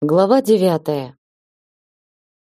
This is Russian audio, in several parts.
Глава девятая.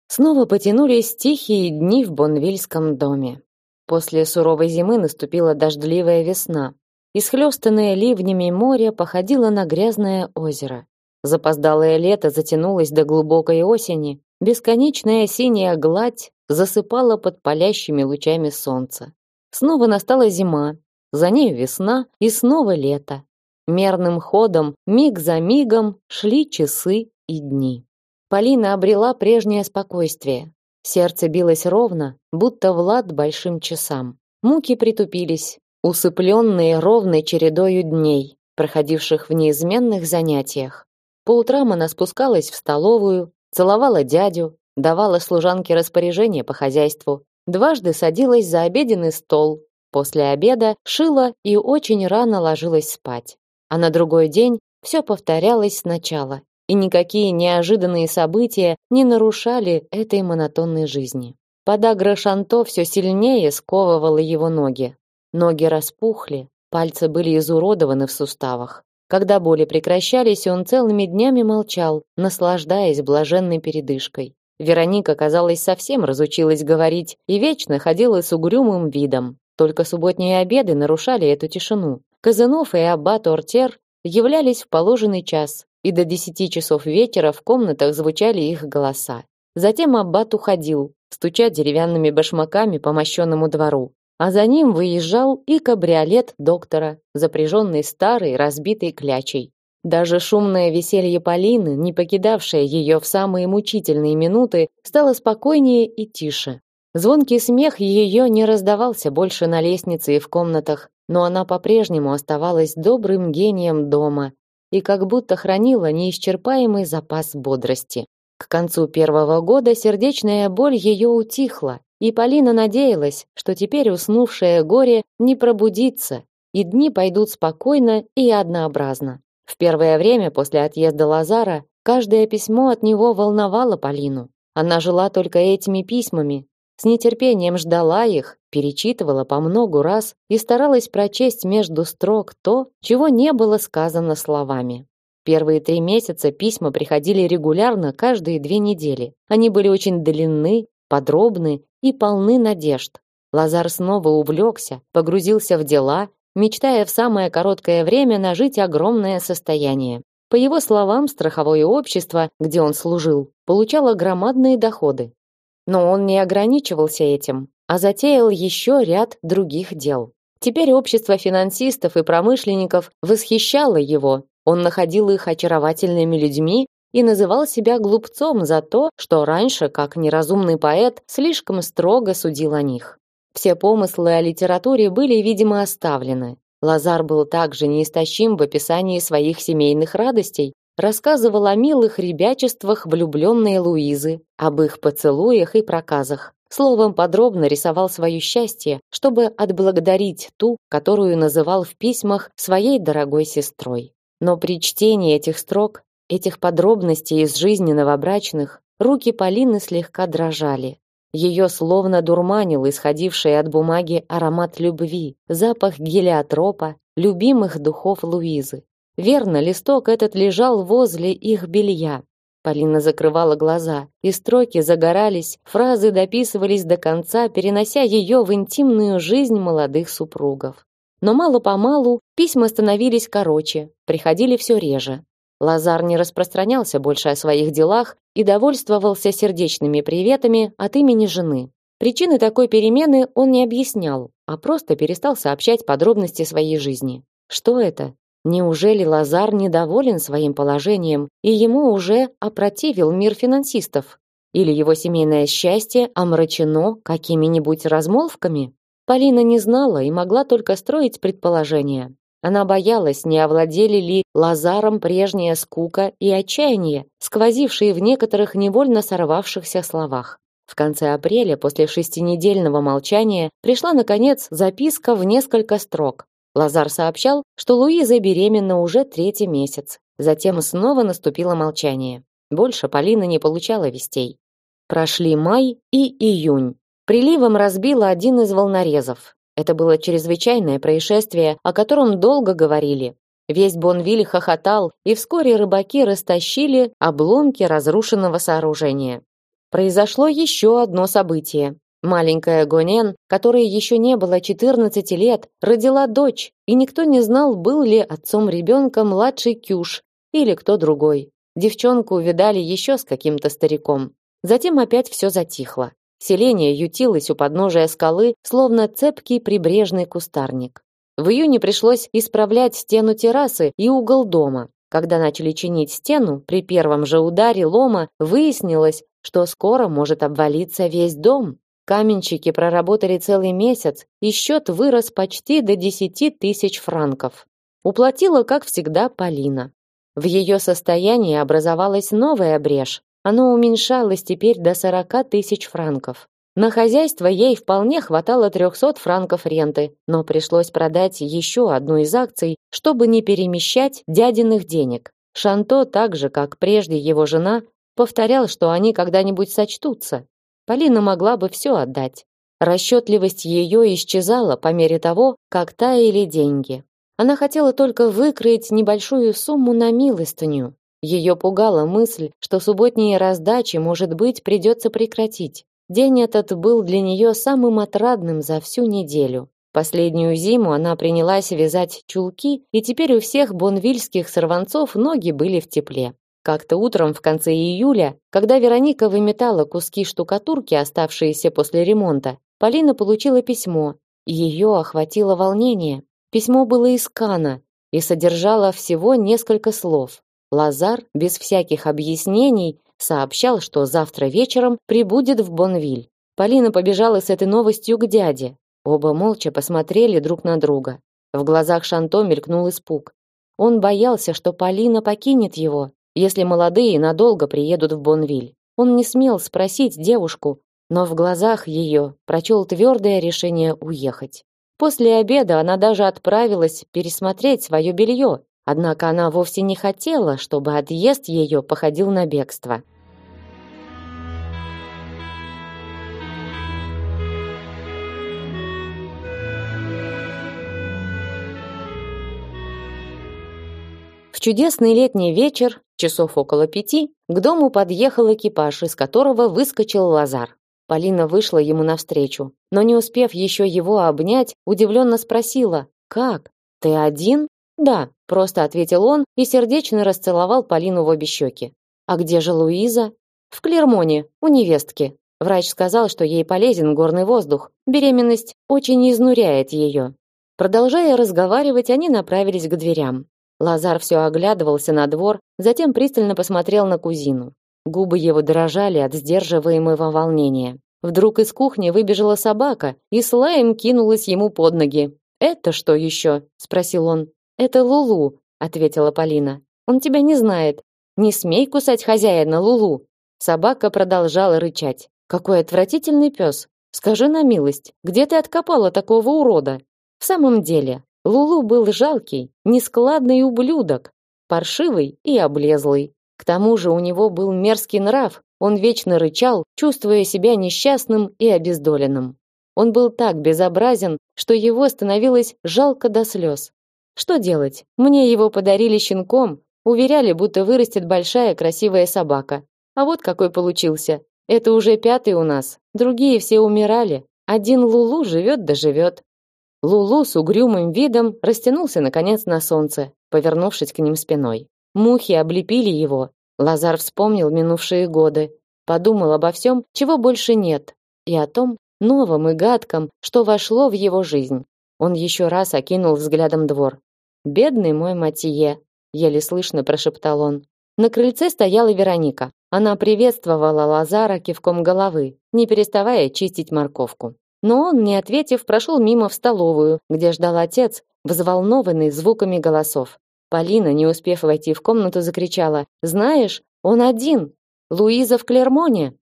Снова потянулись тихие дни в Бонвильском доме. После суровой зимы наступила дождливая весна. Исхлёстанное ливнями море походило на грязное озеро. Запоздалое лето затянулось до глубокой осени. Бесконечная синяя гладь засыпала под палящими лучами солнца. Снова настала зима, за ней весна и снова лето. Мерным ходом, миг за мигом, шли часы и дни. Полина обрела прежнее спокойствие. Сердце билось ровно, будто в лад большим часам. Муки притупились, усыпленные ровной чередою дней, проходивших в неизменных занятиях. По утрам она спускалась в столовую, целовала дядю, давала служанке распоряжения по хозяйству, дважды садилась за обеденный стол, после обеда шила и очень рано ложилась спать. А на другой день все повторялось сначала, и никакие неожиданные события не нарушали этой монотонной жизни. Подагра Шанто все сильнее сковывала его ноги. Ноги распухли, пальцы были изуродованы в суставах. Когда боли прекращались, он целыми днями молчал, наслаждаясь блаженной передышкой. Вероника, казалось, совсем разучилась говорить и вечно ходила с угрюмым видом. Только субботние обеды нарушали эту тишину. Казанов и аббат Ортер являлись в положенный час, и до десяти часов вечера в комнатах звучали их голоса. Затем аббат уходил, стуча деревянными башмаками по мощенному двору, а за ним выезжал и кабриолет доктора, запряженный старой разбитой клячей. Даже шумное веселье Полины, не покидавшее ее в самые мучительные минуты, стало спокойнее и тише. Звонкий смех ее не раздавался больше на лестнице и в комнатах, но она по-прежнему оставалась добрым гением дома и как будто хранила неисчерпаемый запас бодрости. К концу первого года сердечная боль ее утихла, и Полина надеялась, что теперь уснувшее горе не пробудится, и дни пойдут спокойно и однообразно. В первое время после отъезда Лазара каждое письмо от него волновало Полину. Она жила только этими письмами, с нетерпением ждала их, перечитывала по многу раз и старалась прочесть между строк то, чего не было сказано словами. Первые три месяца письма приходили регулярно каждые две недели. Они были очень длинны, подробны и полны надежд. Лазар снова увлекся, погрузился в дела, мечтая в самое короткое время нажить огромное состояние. По его словам, страховое общество, где он служил, получало громадные доходы. Но он не ограничивался этим, а затеял еще ряд других дел. Теперь общество финансистов и промышленников восхищало его. Он находил их очаровательными людьми и называл себя глупцом за то, что раньше, как неразумный поэт, слишком строго судил о них. Все помыслы о литературе были, видимо, оставлены. Лазар был также неистощим в описании своих семейных радостей, рассказывал о милых ребячествах влюбленной Луизы, об их поцелуях и проказах. Словом, подробно рисовал свое счастье, чтобы отблагодарить ту, которую называл в письмах своей дорогой сестрой. Но при чтении этих строк, этих подробностей из жизни новобрачных, руки Полины слегка дрожали. Ее словно дурманил исходивший от бумаги аромат любви, запах гелиотропа, любимых духов Луизы. Верно, листок этот лежал возле их белья. Полина закрывала глаза, и строки загорались, фразы дописывались до конца, перенося ее в интимную жизнь молодых супругов. Но мало-помалу письма становились короче, приходили все реже. Лазар не распространялся больше о своих делах и довольствовался сердечными приветами от имени жены. Причины такой перемены он не объяснял, а просто перестал сообщать подробности своей жизни. Что это? Неужели Лазар недоволен своим положением, и ему уже опротивил мир финансистов? Или его семейное счастье омрачено какими-нибудь размолвками? Полина не знала и могла только строить предположения. Она боялась, не овладели ли Лазаром прежняя скука и отчаяние, сквозившие в некоторых невольно сорвавшихся словах. В конце апреля, после шестинедельного молчания, пришла, наконец, записка в несколько строк, Лазар сообщал, что Луиза беременна уже третий месяц. Затем снова наступило молчание. Больше Полина не получала вестей. Прошли май и июнь. Приливом разбило один из волнорезов. Это было чрезвычайное происшествие, о котором долго говорили. Весь Бонвиль хохотал, и вскоре рыбаки растащили обломки разрушенного сооружения. Произошло еще одно событие. Маленькая Гонен, которой еще не было 14 лет, родила дочь, и никто не знал, был ли отцом ребенка младший Кюш или кто другой. Девчонку видали еще с каким-то стариком. Затем опять все затихло. Селение ютилось у подножия скалы, словно цепкий прибрежный кустарник. В июне пришлось исправлять стену террасы и угол дома. Когда начали чинить стену, при первом же ударе лома выяснилось, что скоро может обвалиться весь дом. Каменщики проработали целый месяц, и счет вырос почти до 10 тысяч франков. Уплатила, как всегда, Полина. В ее состоянии образовалась новая брешь. Оно уменьшалось теперь до 40 тысяч франков. На хозяйство ей вполне хватало 300 франков ренты, но пришлось продать еще одну из акций, чтобы не перемещать дядиных денег. Шанто, так же как прежде его жена, повторял, что они когда-нибудь сочтутся. Полина могла бы все отдать. Расчетливость ее исчезала по мере того, как таяли деньги. Она хотела только выкроить небольшую сумму на милостыню. Ее пугала мысль, что субботние раздачи, может быть, придется прекратить. День этот был для нее самым отрадным за всю неделю. Последнюю зиму она принялась вязать чулки, и теперь у всех бонвильских сорванцов ноги были в тепле. Как-то утром в конце июля, когда Вероника выметала куски штукатурки, оставшиеся после ремонта, Полина получила письмо, ее охватило волнение. Письмо было из Кана и содержало всего несколько слов. Лазар без всяких объяснений сообщал, что завтра вечером прибудет в Бонвиль. Полина побежала с этой новостью к дяде. Оба молча посмотрели друг на друга. В глазах Шанто мелькнул испуг. Он боялся, что Полина покинет его, если молодые надолго приедут в Бонвиль. Он не смел спросить девушку, но в глазах ее прочел твердое решение уехать. После обеда она даже отправилась пересмотреть свое белье, однако она вовсе не хотела, чтобы отъезд ее походил на бегство. В чудесный летний вечер, часов около пяти, к дому подъехал экипаж, из которого выскочил Лазар. Полина вышла ему навстречу, но не успев еще его обнять, удивленно спросила: "Как? Ты один?" "Да", просто ответил он и сердечно расцеловал Полину в обе щеки. "А где же Луиза?" "В Клермоне, у невестки. Врач сказал, что ей полезен горный воздух. Беременность очень изнуряет ее». Продолжая разговаривать, они направились к дверям. Лазар все оглядывался на двор, затем пристально посмотрел на кузину. Губы его дрожали от сдерживаемого волнения. Вдруг из кухни выбежала собака и с лаем кинулась ему под ноги. «Это что еще?» – спросил он. «Это Лулу», – ответила Полина. «Он тебя не знает. Не смей кусать хозяина, Лулу». Собака продолжала рычать. «Какой отвратительный пес! Скажи на милость, где ты откопала такого урода?» В самом деле, Лулу был жалкий, нескладный ублюдок, паршивый и облезлый. К тому же у него был мерзкий нрав, он вечно рычал, чувствуя себя несчастным и обездоленным. Он был так безобразен, что его становилось жалко до слез. Что делать? Мне его подарили щенком, уверяли, будто вырастет большая красивая собака. А вот какой получился. Это уже пятый у нас. Другие все умирали. Один Лулу живет да живет. Лулу с угрюмым видом растянулся наконец на солнце, повернувшись к ним спиной. Мухи облепили его. Лазар вспомнил минувшие годы, подумал обо всем, чего больше нет, и о том новом и гадком, что вошло в его жизнь. Он еще раз окинул взглядом двор. «Бедный мой Матье», — еле слышно прошептал он. На крыльце стояла Вероника. Она приветствовала Лазара кивком головы, не переставая чистить морковку. Но он, не ответив, прошел мимо в столовую, где ждал отец, взволнованный звуками голосов. Полина, не успев войти в комнату, закричала: "Знаешь, он один. Луиза в Клермоне".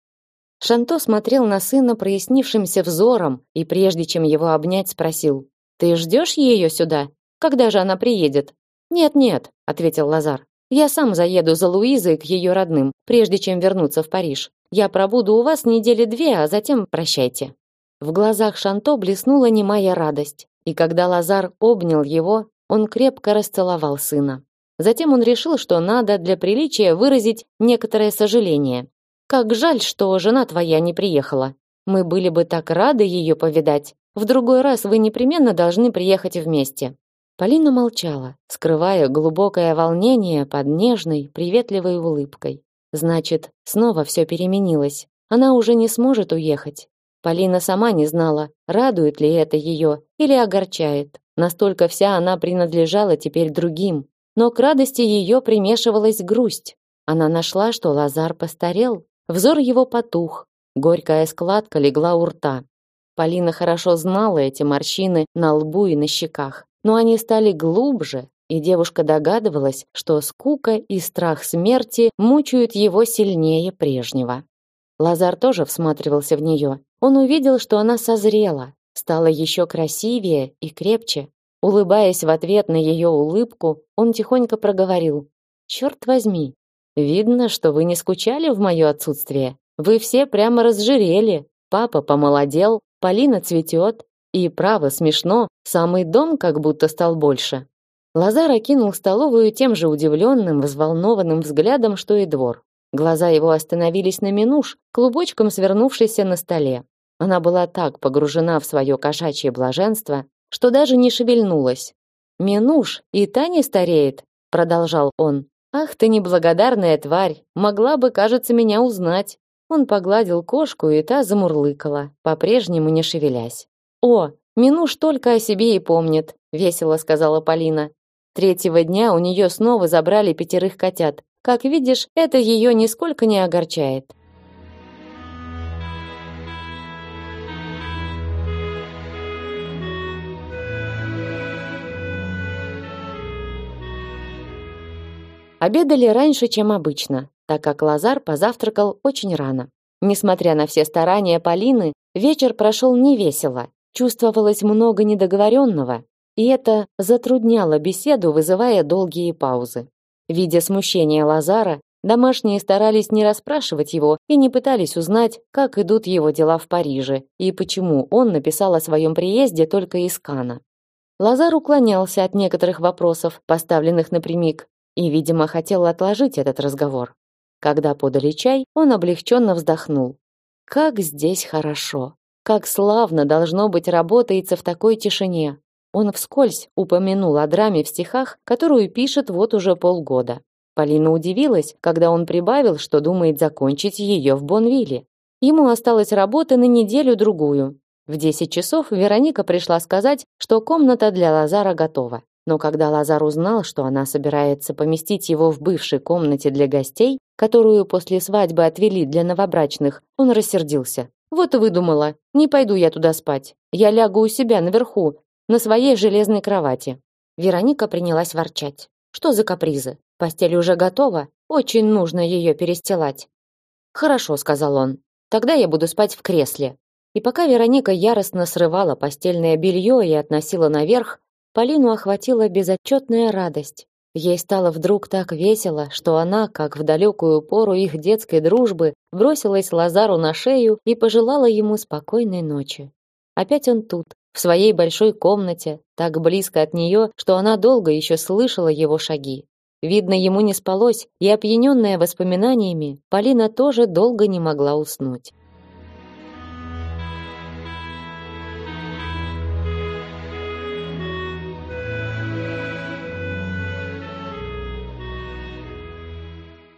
Шанто смотрел на сына прояснившимся взором и прежде чем его обнять, спросил: "Ты ждешь ее сюда? Когда же она приедет?" "Нет, нет", ответил Лазар. "Я сам заеду за Луизой к ее родным, прежде чем вернуться в Париж. Я пробуду у вас недели две, а затем прощайте". В глазах Шанто блеснула немая радость, и когда Лазар обнял его, Он крепко расцеловал сына. Затем он решил, что надо для приличия выразить некоторое сожаление. Как жаль, что жена твоя не приехала. Мы были бы так рады ее повидать. В другой раз вы непременно должны приехать вместе. Полина молчала, скрывая глубокое волнение под нежной, приветливой улыбкой. Значит, снова все переменилось. Она уже не сможет уехать. Полина сама не знала, радует ли это ее или огорчает. Настолько вся она принадлежала теперь другим. Но к радости ее примешивалась грусть. Она нашла, что Лазар постарел. Взор его потух. Горькая складка легла у рта. Полина хорошо знала эти морщины на лбу и на щеках но они стали глубже, и девушка догадывалась, что скука и страх смерти мучают его сильнее прежнего. Лазар тоже всматривался в нее. Он увидел, что она созрела, стала еще красивее и крепче. Улыбаясь в ответ на ее улыбку, он тихонько проговорил: «Черт возьми, видно, что вы не скучали в мое отсутствие. Вы все прямо разжирели. Папа помолодел, Полина цветет, и право смешно, самый дом как будто стал больше. Лазар окинул столовую тем же удивленным, взволнованным взглядом, что и двор. Глаза его остановились на Минуш, клубочком свернувшейся на столе. Она была так погружена в свое кошачье блаженство, что даже не шевельнулась. «Минуш, и та не стареет», — продолжал он. «Ах ты неблагодарная тварь, могла бы, кажется, меня узнать». Он погладил кошку, и та замурлыкала, по-прежнему не шевелясь. О, Минуш только о себе и помнит, весело сказала Полина. Третьего дня у нее снова забрали пятерых котят. Как видишь, это ее нисколько не огорчает. Обедали раньше, чем обычно, так как Лазар позавтракал очень рано. Несмотря на все старания Полины, вечер прошел невесело, Чувствовалось много недоговоренного, и это затрудняло беседу, вызывая долгие паузы. Видя смущение Лазара, домашние старались не расспрашивать его и не пытались узнать, как идут его дела в Париже и почему он написал о своем приезде только из Кана. Лазар уклонялся от некоторых вопросов, поставленных напрямик, и, видимо, хотел отложить этот разговор. Когда подали чай, он облегченно вздохнул. «Как здесь хорошо! Как славно должно быть работается в такой тишине. Он вскользь упомянул о драме в стихах, которую пишет вот уже полгода. Полина удивилась, когда он прибавил, что думает закончить ее в Бонвилле. Ему осталось работы на неделю-другую. В 10 часов Вероника пришла сказать, что комната для Лазара готова. Но когда Лазар узнал, что она собирается поместить его в бывшей комнате для гостей, которую после свадьбы отвели для новобрачных, он рассердился. Вот и выдумала. Не пойду я туда спать. Я лягу у себя наверху, на своей железной кровати. Вероника принялась ворчать. Что за капризы? Постель уже готова, очень нужно ее перестилать. Хорошо, сказал он. Тогда я буду спать в кресле. И пока Вероника яростно срывала постельное белье и относила наверх, Полину охватила безотчетная радость. Ей стало вдруг так весело, что она, как в далекую пору их детской дружбы, бросилась Лазару на шею и пожелала ему спокойной ночи. Опять он тут, в своей большой комнате, так близко от нее, что она долго еще слышала его шаги. Видно, ему не спалось, и опьяненная воспоминаниями, Полина тоже долго не могла уснуть.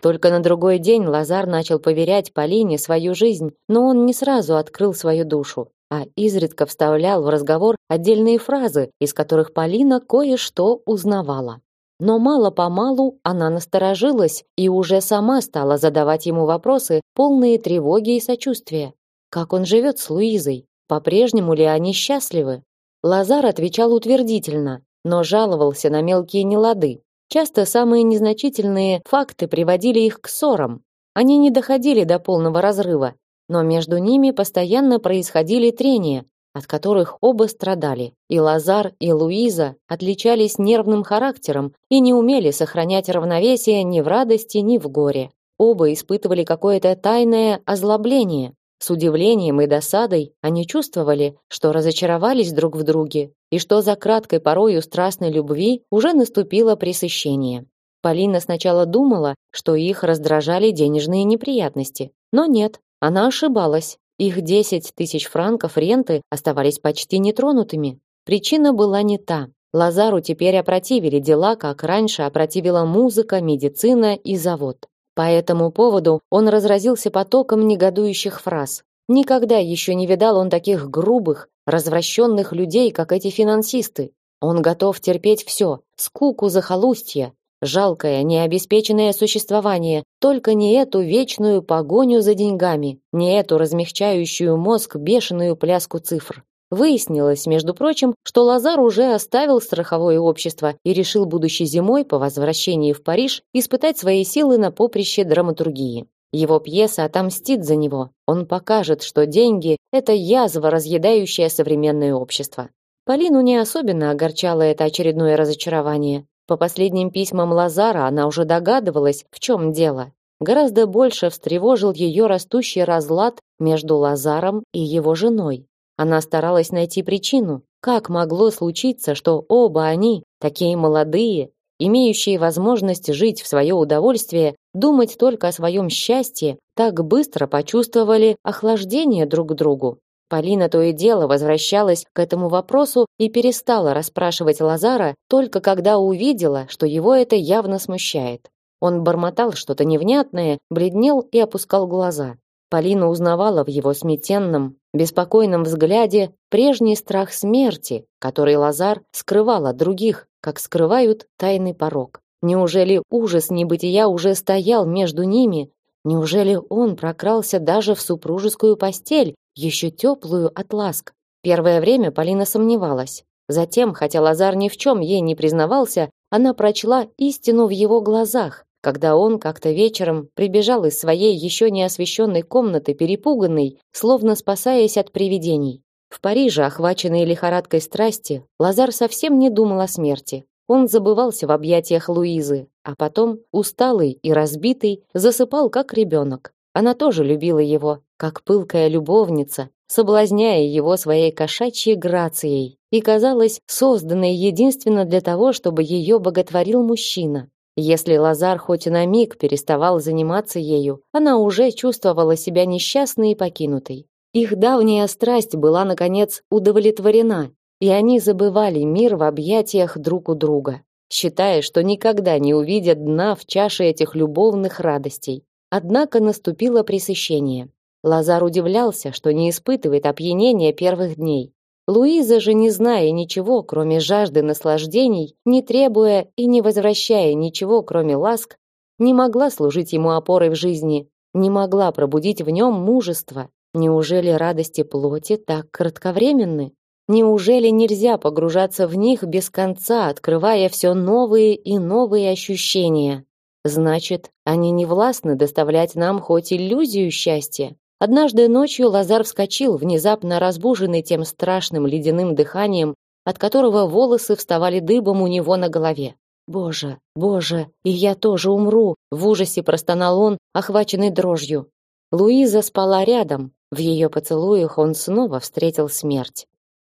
Только на другой день Лазар начал поверять Полине свою жизнь, но он не сразу открыл свою душу, а изредка вставлял в разговор отдельные фразы, из которых Полина кое-что узнавала. Но мало-помалу она насторожилась и уже сама стала задавать ему вопросы, полные тревоги и сочувствия. Как он живет с Луизой? По-прежнему ли они счастливы? Лазар отвечал утвердительно, но жаловался на мелкие нелады. Часто самые незначительные факты приводили их к ссорам. Они не доходили до полного разрыва, но между ними постоянно происходили трения, от которых оба страдали. И Лазар, и Луиза отличались нервным характером и не умели сохранять равновесие ни в радости, ни в горе. Оба испытывали какое-то тайное озлобление. С удивлением и досадой они чувствовали, что разочаровались друг в друге, и что за краткой порою страстной любви уже наступило пресыщение. Полина сначала думала, что их раздражали денежные неприятности, но нет, она ошибалась. Их 10 тысяч франков ренты оставались почти нетронутыми. Причина была не та. Лазару теперь опротивили дела, как раньше опротивила музыка, медицина и завод. По этому поводу он разразился потоком негодующих фраз. Никогда еще не видал он таких грубых, развращенных людей, как эти финансисты. Он готов терпеть все, скуку захолустья, жалкое, необеспеченное существование, только не эту вечную погоню за деньгами, не эту размягчающую мозг бешеную пляску цифр. Выяснилось, между прочим, что Лазар уже оставил страховое общество и решил будущей зимой по возвращении в Париж испытать свои силы на поприще драматургии. Его пьеса отомстит за него. Он покажет, что деньги это язва, разъедающая современное общество. Полину не особенно огорчало это очередное разочарование. По последним письмам Лазара она уже догадывалась, в чем дело. Гораздо больше встревожил ее растущий разлад между Лазаром и его женой. Она старалась найти причину, как могло случиться, что оба они, такие молодые, имеющие возможность жить в свое удовольствие, думать только о своем счастье, так быстро почувствовали охлаждение друг к другу. Полина то и дело возвращалась к этому вопросу и перестала расспрашивать Лазара только когда увидела, что его это явно смущает. Он бормотал что-то невнятное, бледнел и опускал глаза. Полина узнавала в его сметенном, беспокойном взгляде прежний страх смерти, который Лазар скрывал от других, как скрывают тайный порог. Неужели ужас небытия уже стоял между ними? Неужели он прокрался даже в супружескую постель, еще теплую от ласк? Первое время Полина сомневалась. Затем, хотя Лазар ни в чем ей не признавался, она прочла истину в его глазах, когда он как-то вечером прибежал из своей еще не освещенной комнаты перепуганный, словно спасаясь от привидений. В Париже, охваченный лихорадкой страсти, Лазар совсем не думал о смерти. Он забывался в объятиях Луизы, а потом, усталый и разбитый, засыпал как ребенок. Она тоже любила его, как пылкая любовница, соблазняя его своей кошачьей грацией и казалась созданной единственно для того, чтобы ее боготворил мужчина. Если Лазар хоть на миг переставал заниматься ею, она уже чувствовала себя несчастной и покинутой. Их давняя страсть была наконец удовлетворена, и они забывали мир в объятиях друг у друга, считая, что никогда не увидят дна в чаше этих любовных радостей. Однако наступило пресыщение. Лазар удивлялся, что не испытывает опьянения первых дней. Луиза же, не зная ничего, кроме жажды наслаждений, не требуя и не возвращая ничего, кроме ласк, не могла служить ему опорой в жизни, не могла пробудить в нем мужество. Неужели радости плоти так кратковременны? Неужели нельзя погружаться в них без конца, открывая все новые и новые ощущения? Значит, они не властны доставлять нам хоть иллюзию счастья. Однажды ночью Лазар вскочил, внезапно разбуженный тем страшным ледяным дыханием, от которого волосы вставали дыбом у него на голове. Боже, боже, и я тоже умру, в ужасе простонал он, охваченный дрожью. Луиза спала рядом. В ее поцелуях он снова встретил смерть.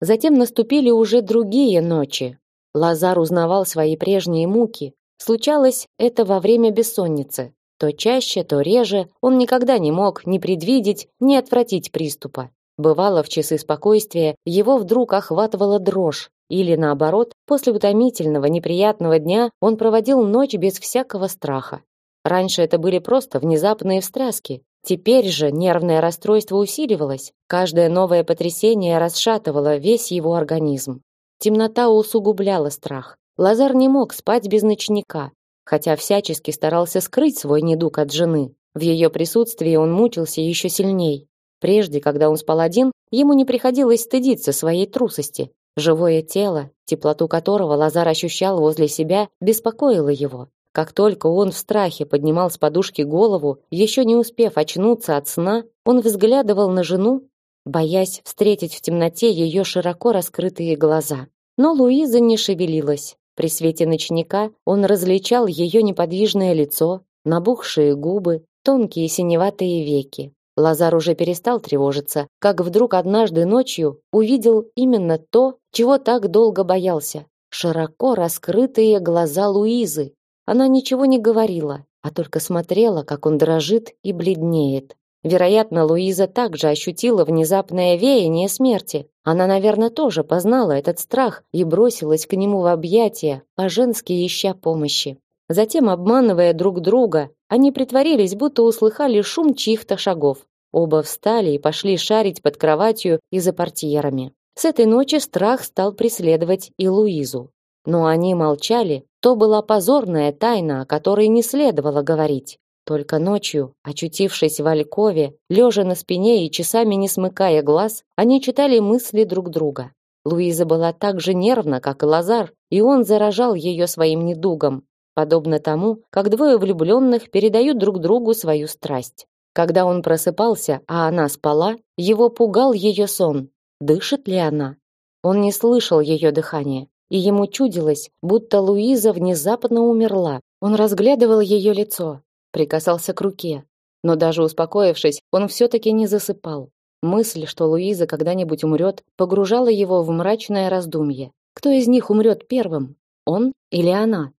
Затем наступили уже другие ночи. Лазар узнавал свои прежние муки. Случалось это во время бессонницы. То чаще, то реже он никогда не мог ни предвидеть, ни отвратить приступа. Бывало, в часы спокойствия его вдруг охватывала дрожь, или наоборот, после утомительного, неприятного дня он проводил ночь без всякого страха. Раньше это были просто внезапные встряски. Теперь же нервное расстройство усиливалось. Каждое новое потрясение расшатывало весь его организм. Темнота усугубляла страх. Лазар не мог спать без ночника хотя всячески старался скрыть свой недуг от жены. В ее присутствии он мучился еще сильней. Прежде, когда он спал один, ему не приходилось стыдиться своей трусости. Живое тело, теплоту которого Лазар ощущал возле себя, беспокоило его. Как только он в страхе поднимал с подушки голову, еще не успев очнуться от сна, он взглядывал на жену, боясь встретить в темноте ее широко раскрытые глаза. Но Луиза не шевелилась. При свете ночника он различал ее неподвижное лицо, набухшие губы, тонкие синеватые веки. Лазар уже перестал тревожиться, как вдруг однажды ночью увидел именно то, чего так долго боялся. Широко раскрытые глаза Луизы. Она ничего не говорила, а только смотрела, как он дрожит и бледнеет. Вероятно, Луиза также ощутила внезапное веяние смерти. Она, наверное, тоже познала этот страх и бросилась к нему в объятия, по-женски ища помощи. Затем, обманывая друг друга, они притворились, будто услыхали шум чьих-то шагов. Оба встали и пошли шарить под кроватью и за портьерами. С этой ночи страх стал преследовать и Луизу. Но они молчали, то была позорная тайна, о которой не следовало говорить. Только ночью, очутившись в Алькове, лежа на спине и часами не смыкая глаз, они читали мысли друг друга. Луиза была так же нервна, как и Лазар, и он заражал ее своим недугом, подобно тому, как двое влюбленных передают друг другу свою страсть. Когда он просыпался, а она спала, его пугал ее сон. Дышит ли она? Он не слышал ее дыхания, и ему чудилось, будто Луиза внезапно умерла. Он разглядывал ее лицо, прикасался к руке. Но даже успокоившись, он все-таки не засыпал. Мысль, что Луиза когда-нибудь умрет, погружала его в мрачное раздумье. Кто из них умрет первым? Он или она?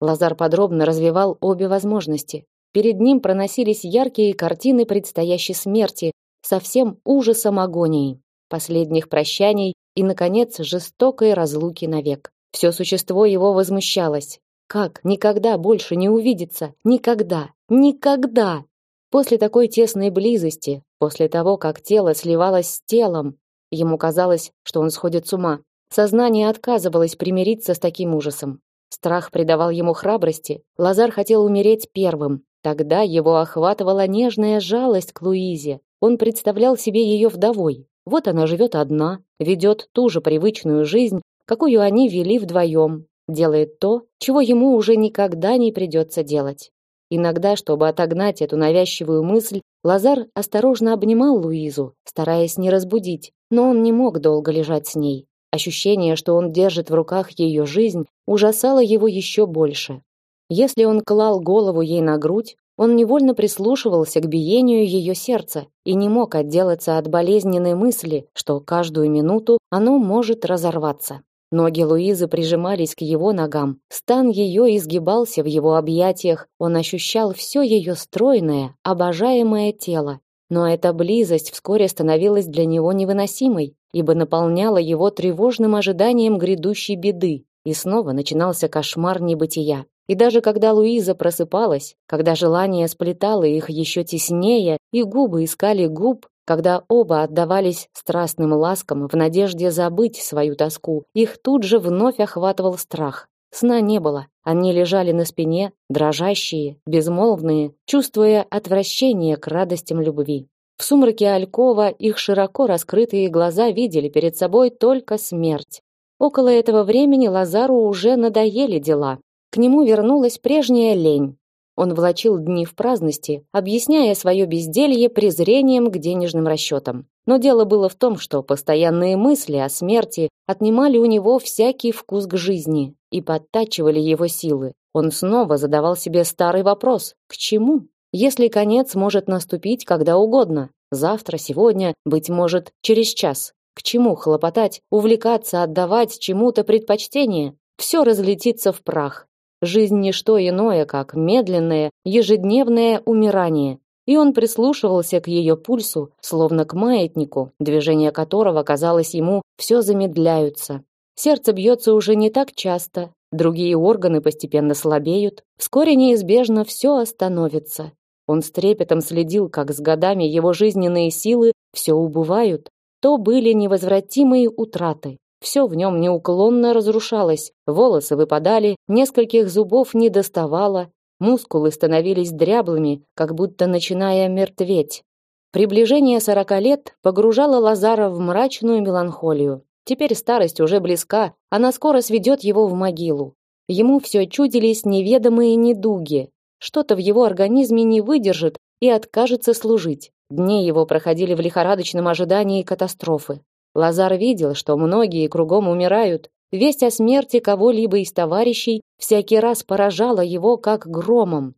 Лазар подробно развивал обе возможности. Перед ним проносились яркие картины предстоящей смерти, со всем ужасом агонии, последних прощаний и, наконец, жестокой разлуки навек. Все существо его возмущалось. Как никогда больше не увидеться? Никогда! Никогда! После такой тесной близости, после того, как тело сливалось с телом, ему казалось, что он сходит с ума. Сознание отказывалось примириться с таким ужасом. Страх придавал ему храбрости. Лазар хотел умереть первым. Тогда его охватывала нежная жалость к Луизе. Он представлял себе ее вдовой. Вот она живет одна, ведет ту же привычную жизнь, какую они вели вдвоем, делает то, чего ему уже никогда не придется делать. Иногда, чтобы отогнать эту навязчивую мысль, Лазар осторожно обнимал Луизу, стараясь не разбудить, но он не мог долго лежать с ней. Ощущение, что он держит в руках ее жизнь, ужасало его еще больше. Если он клал голову ей на грудь, он невольно прислушивался к биению ее сердца и не мог отделаться от болезненной мысли, что каждую минуту оно может разорваться. Ноги Луизы прижимались к его ногам, стан ее изгибался в его объятиях, он ощущал все ее стройное, обожаемое тело. Но эта близость вскоре становилась для него невыносимой, ибо наполняла его тревожным ожиданием грядущей беды, и снова начинался кошмар небытия. И даже когда Луиза просыпалась, когда желание сплетало их еще теснее, и губы искали губ, когда оба отдавались страстным ласкам в надежде забыть свою тоску, их тут же вновь охватывал страх. Сна не было. Они лежали на спине, дрожащие, безмолвные, чувствуя отвращение к радостям любви. В сумраке алькова их широко раскрытые глаза видели перед собой только смерть. Около этого времени Лазару уже надоели дела. К нему вернулась прежняя лень. Он влачил дни в праздности, объясняя свое безделье презрением к денежным расчетам. Но дело было в том, что постоянные мысли о смерти отнимали у него всякий вкус к жизни и подтачивали его силы. Он снова задавал себе старый вопрос: к чему? Если конец может наступить когда угодно, завтра, сегодня, быть может, через час. К чему хлопотать, увлекаться, отдавать чему-то предпочтение? Все разлетится в прах. Жизнь не что иное, как медленное, ежедневное умирание. И он прислушивался к ее пульсу, словно к маятнику, движения которого, казалось ему, все замедляются. Сердце бьется уже не так часто, другие органы постепенно слабеют, вскоре неизбежно все остановится. Он с трепетом следил, как с годами его жизненные силы все убывают. То были невозвратимые утраты. Все в нем неуклонно разрушалось, волосы выпадали, нескольких зубов не доставало, мускулы становились дряблыми, как будто начиная мертветь. Приближение сорока лет погружало Лазара в мрачную меланхолию. Теперь старость уже близка, она скоро сведет его в могилу. Ему все чудились неведомые недуги. Что-то в его организме не выдержит и откажется служить. Дни его проходили в лихорадочном ожидании катастрофы. Лазар видел, что многие кругом умирают. Весть о смерти кого-либо из товарищей всякий раз поражала его как громом.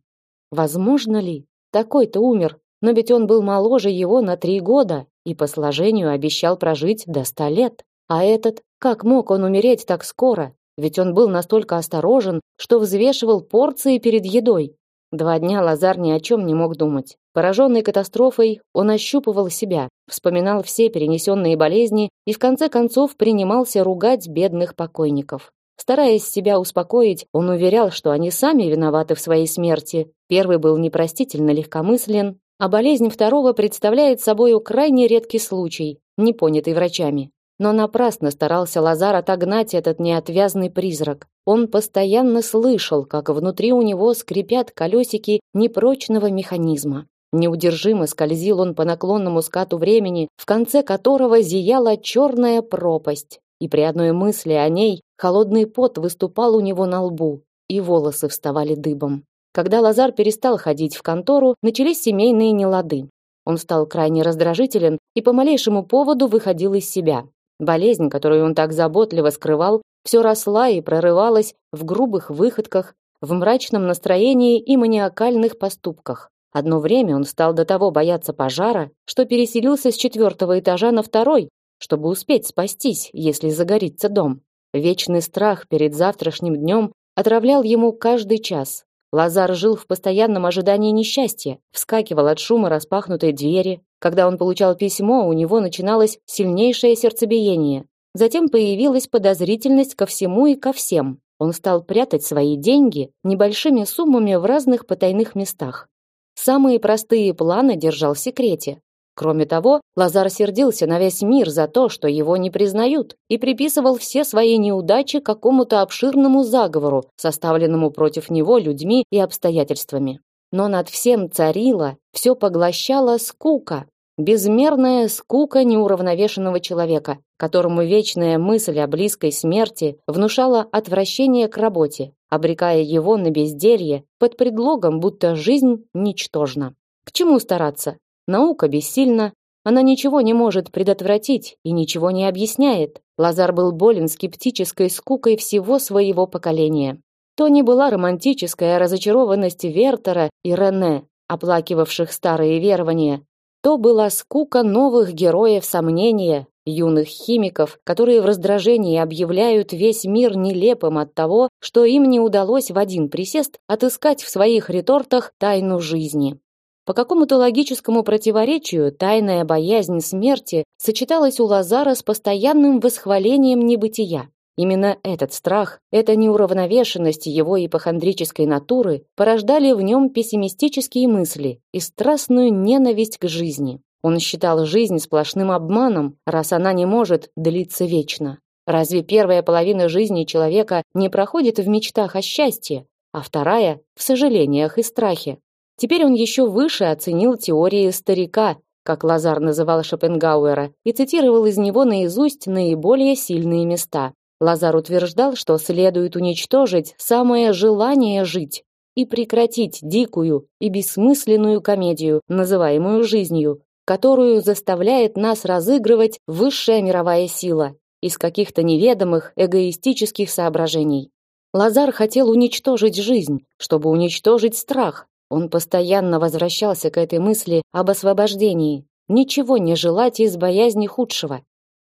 Возможно ли? Такой-то умер, но ведь он был моложе его на три года и по сложению обещал прожить до ста лет. А этот, как мог он умереть так скоро? Ведь он был настолько осторожен, что взвешивал порции перед едой. Два дня Лазар ни о чем не мог думать. Пораженный катастрофой, он ощупывал себя, вспоминал все перенесенные болезни и в конце концов принимался ругать бедных покойников. Стараясь себя успокоить, он уверял, что они сами виноваты в своей смерти. Первый был непростительно легкомыслен, а болезнь второго представляет собой крайне редкий случай, не понятый врачами. Но напрасно старался Лазар отогнать этот неотвязный призрак. Он постоянно слышал, как внутри у него скрипят колесики непрочного механизма. Неудержимо скользил он по наклонному скату времени, в конце которого зияла черная пропасть. И при одной мысли о ней холодный пот выступал у него на лбу, и волосы вставали дыбом. Когда Лазар перестал ходить в контору, начались семейные нелады. Он стал крайне раздражителен и по малейшему поводу выходил из себя. Болезнь, которую он так заботливо скрывал, все росла и прорывалась в грубых выходках, в мрачном настроении и маниакальных поступках. Одно время он стал до того бояться пожара, что переселился с четвертого этажа на второй, чтобы успеть спастись, если загорится дом. Вечный страх перед завтрашним днем отравлял ему каждый час. Лазар жил в постоянном ожидании несчастья, вскакивал от шума распахнутой двери. Когда он получал письмо, у него начиналось сильнейшее сердцебиение. Затем появилась подозрительность ко всему и ко всем. Он стал прятать свои деньги небольшими суммами в разных потайных местах. Самые простые планы держал в секрете. Кроме того, Лазар сердился на весь мир за то, что его не признают, и приписывал все свои неудачи какому-то обширному заговору, составленному против него людьми и обстоятельствами. Но над всем царила, все поглощала скука, безмерная скука неуравновешенного человека, которому вечная мысль о близкой смерти внушала отвращение к работе, обрекая его на безделье под предлогом, будто жизнь ничтожна. К чему стараться? Наука бессильна, она ничего не может предотвратить и ничего не объясняет. Лазар был болен скептической скукой всего своего поколения. То не была романтическая разочарованность Вертера и Рене, оплакивавших старые верования, то была скука новых героев сомнения, юных химиков, которые в раздражении объявляют весь мир нелепым от того, что им не удалось в один присест отыскать в своих ретортах тайну жизни. По какому-то логическому противоречию тайная боязнь смерти сочеталась у Лазара с постоянным восхвалением небытия. Именно этот страх, эта неуравновешенность его ипохондрической натуры порождали в нем пессимистические мысли и страстную ненависть к жизни. Он считал жизнь сплошным обманом, раз она не может длиться вечно. Разве первая половина жизни человека не проходит в мечтах о счастье, а вторая — в сожалениях и страхе? Теперь он еще выше оценил теории старика, как Лазар называл Шопенгауэра, и цитировал из него наизусть наиболее сильные места. Лазар утверждал, что следует уничтожить самое желание жить и прекратить дикую и бессмысленную комедию, называемую жизнью, которую заставляет нас разыгрывать высшая мировая сила из каких-то неведомых эгоистических соображений. Лазар хотел уничтожить жизнь, чтобы уничтожить страх, он постоянно возвращался к этой мысли об освобождении, ничего не желать из боязни худшего,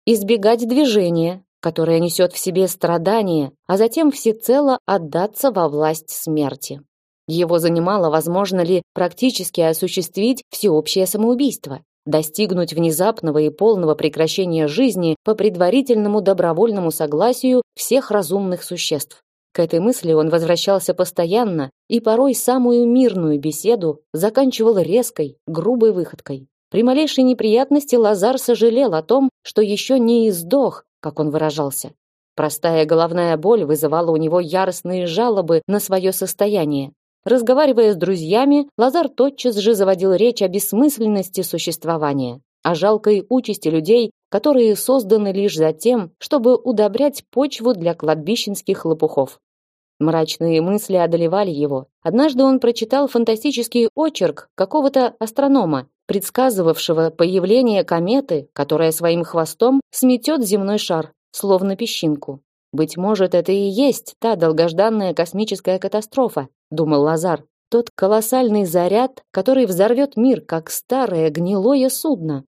избегать движения, которое несет в себе страдания, а затем всецело отдаться во власть смерти. Его занимало, возможно ли практически осуществить всеобщее самоубийство, достигнуть внезапного и полного прекращения жизни по предварительному добровольному согласию всех разумных существ. К этой мысли он возвращался постоянно и порой самую мирную беседу заканчивал резкой, грубой выходкой. При малейшей неприятности Лазар сожалел о том, что еще не издох, как он выражался. Простая головная боль вызывала у него яростные жалобы на свое состояние. Разговаривая с друзьями, Лазар тотчас же заводил речь о бессмысленности существования, о жалкой участи людей, которые созданы лишь за тем, чтобы удобрять почву для кладбищенских лопухов. Мрачные мысли одолевали его. Однажды он прочитал фантастический очерк какого-то астронома, предсказывавшего появление кометы, которая своим хвостом сметет земной шар, словно песчинку. Быть может, это и есть та долгожданная космическая катастрофа, думал Лазар. тот колоссальный заряд, который взорвет мир, как старое гнилое судно.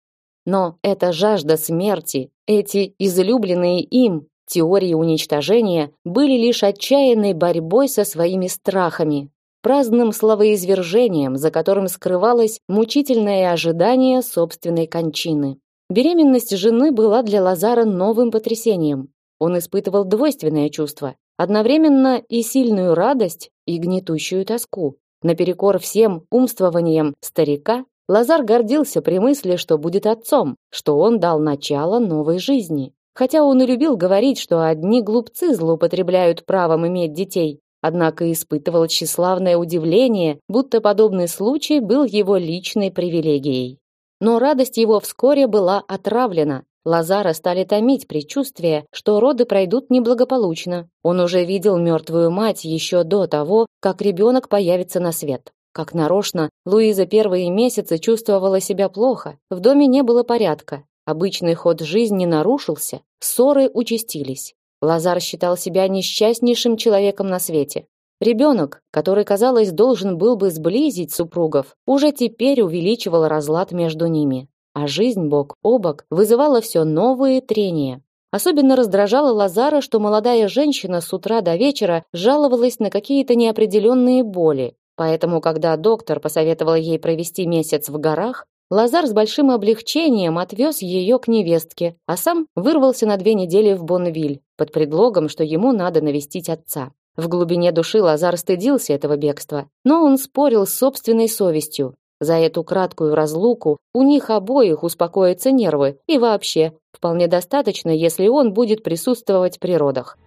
Но эта жажда смерти, эти излюбленные им теории уничтожения были лишь отчаянной борьбой со своими страхами, праздным словоизвержением, за которым скрывалось мучительное ожидание собственной кончины. Беременность жены была для Лазара новым потрясением. Он испытывал двойственное чувство, одновременно и сильную радость, и гнетущую тоску. Наперекор всем умствованиям старика, Лазар гордился при мысли, что будет отцом, что он дал начало новой жизни. Хотя он и любил говорить, что одни глупцы злоупотребляют правом иметь детей, однако испытывал тщеславное удивление, будто подобный случай был его личной привилегией. Но радость его вскоре была отравлена. Лазара стали томить предчувствие, что роды пройдут неблагополучно. Он уже видел мертвую мать еще до того, как ребенок появится на свет. Как нарочно, Луиза первые месяцы чувствовала себя плохо. В доме не было порядка. Обычный ход жизни нарушился, ссоры участились. Лазар считал себя несчастнейшим человеком на свете. Ребенок, который, казалось, должен был бы сблизить супругов, уже теперь увеличивал разлад между ними. А жизнь бок о бок вызывала все новые трения. Особенно раздражало Лазара, что молодая женщина с утра до вечера жаловалась на какие-то неопределенные боли. Поэтому, когда доктор посоветовал ей провести месяц в горах, Лазар с большим облегчением отвез ее к невестке, а сам вырвался на две недели в Бонвиль под предлогом, что ему надо навестить отца. В глубине души Лазар стыдился этого бегства, но он спорил с собственной совестью. За эту краткую разлуку у них обоих успокоятся нервы, и вообще, вполне достаточно, если он будет присутствовать при родах.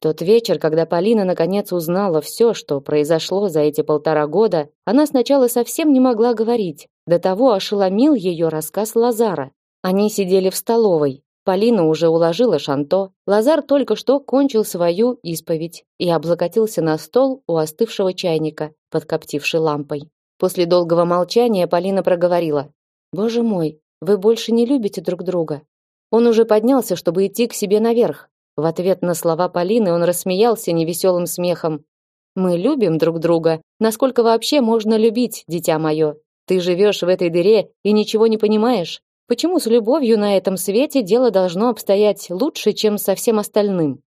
Тот вечер, когда Полина наконец узнала все, что произошло за эти полтора года, она сначала совсем не могла говорить. До того ошеломил ее рассказ Лазара. Они сидели в столовой. Полина уже уложила шанто. Лазар только что кончил свою исповедь и облокотился на стол у остывшего чайника, подкоптивший лампой. После долгого молчания Полина проговорила: "Боже мой, вы больше не любите друг друга". Он уже поднялся, чтобы идти к себе наверх, в ответ на слова Полины он рассмеялся невеселым смехом. Мы любим друг друга. Насколько вообще можно любить, дитя мое? Ты живешь в этой дыре и ничего не понимаешь? Почему с любовью на этом свете дело должно обстоять лучше, чем со всем остальным?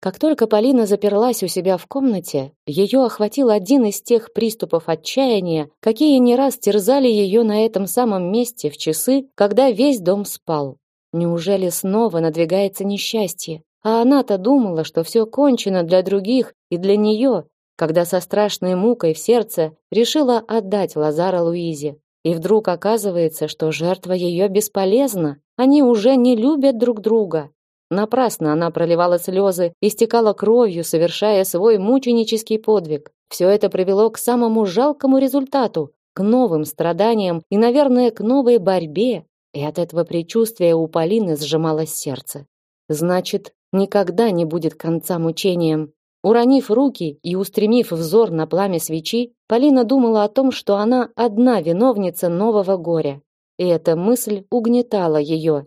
Как только Полина заперлась у себя в комнате, ее охватил один из тех приступов отчаяния, какие не раз терзали ее на этом самом месте в часы, когда весь дом спал. Неужели снова надвигается несчастье? А она-то думала, что все кончено для других и для нее, когда со страшной мукой в сердце решила отдать Лазара Луизе. И вдруг оказывается, что жертва ее бесполезна. Они уже не любят друг друга. Напрасно она проливала слезы, истекала кровью, совершая свой мученический подвиг. Все это привело к самому жалкому результату, к новым страданиям и, наверное, к новой борьбе. И от этого предчувствия у Полины сжималось сердце. Значит, никогда не будет конца мучениям. Уронив руки и устремив взор на пламя свечи, Полина думала о том, что она одна виновница нового горя. И эта мысль угнетала ее.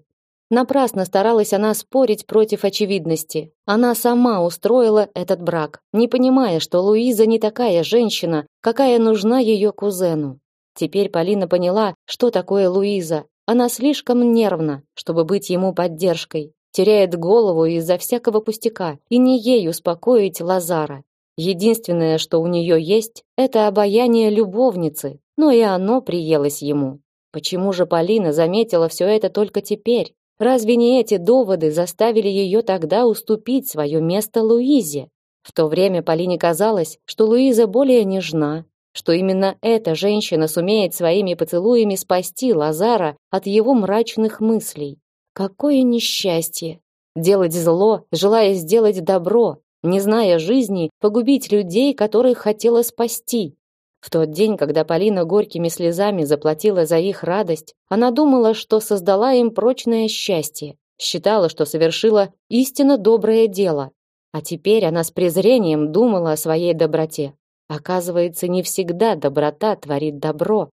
Напрасно старалась она спорить против очевидности. Она сама устроила этот брак, не понимая, что Луиза не такая женщина, какая нужна ее кузену. Теперь Полина поняла, что такое Луиза. Она слишком нервна, чтобы быть ему поддержкой теряет голову из-за всякого пустяка, и не ей успокоить Лазара. Единственное, что у нее есть, это обаяние любовницы, но и оно приелось ему. Почему же Полина заметила все это только теперь? Разве не эти доводы заставили ее тогда уступить свое место Луизе? В то время Полине казалось, что Луиза более нежна, что именно эта женщина сумеет своими поцелуями спасти Лазара от его мрачных мыслей. Какое несчастье! Делать зло, желая сделать добро, не зная жизни, погубить людей, которых хотела спасти. В тот день, когда Полина горькими слезами заплатила за их радость, она думала, что создала им прочное счастье, считала, что совершила истинно доброе дело. А теперь она с презрением думала о своей доброте. Оказывается, не всегда доброта творит добро.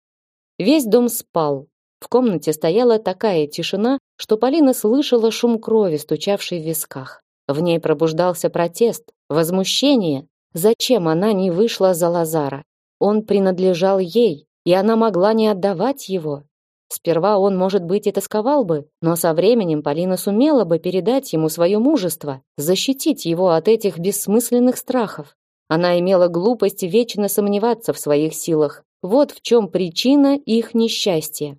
Весь дом спал, В комнате стояла такая тишина, что Полина слышала шум крови, стучавший в висках. В ней пробуждался протест, возмущение. Зачем она не вышла за Лазара? Он принадлежал ей, и она могла не отдавать его. Сперва он, может быть, и тосковал бы, но со временем Полина сумела бы передать ему свое мужество, защитить его от этих бессмысленных страхов. Она имела глупость вечно сомневаться в своих силах. Вот в чем причина их несчастья.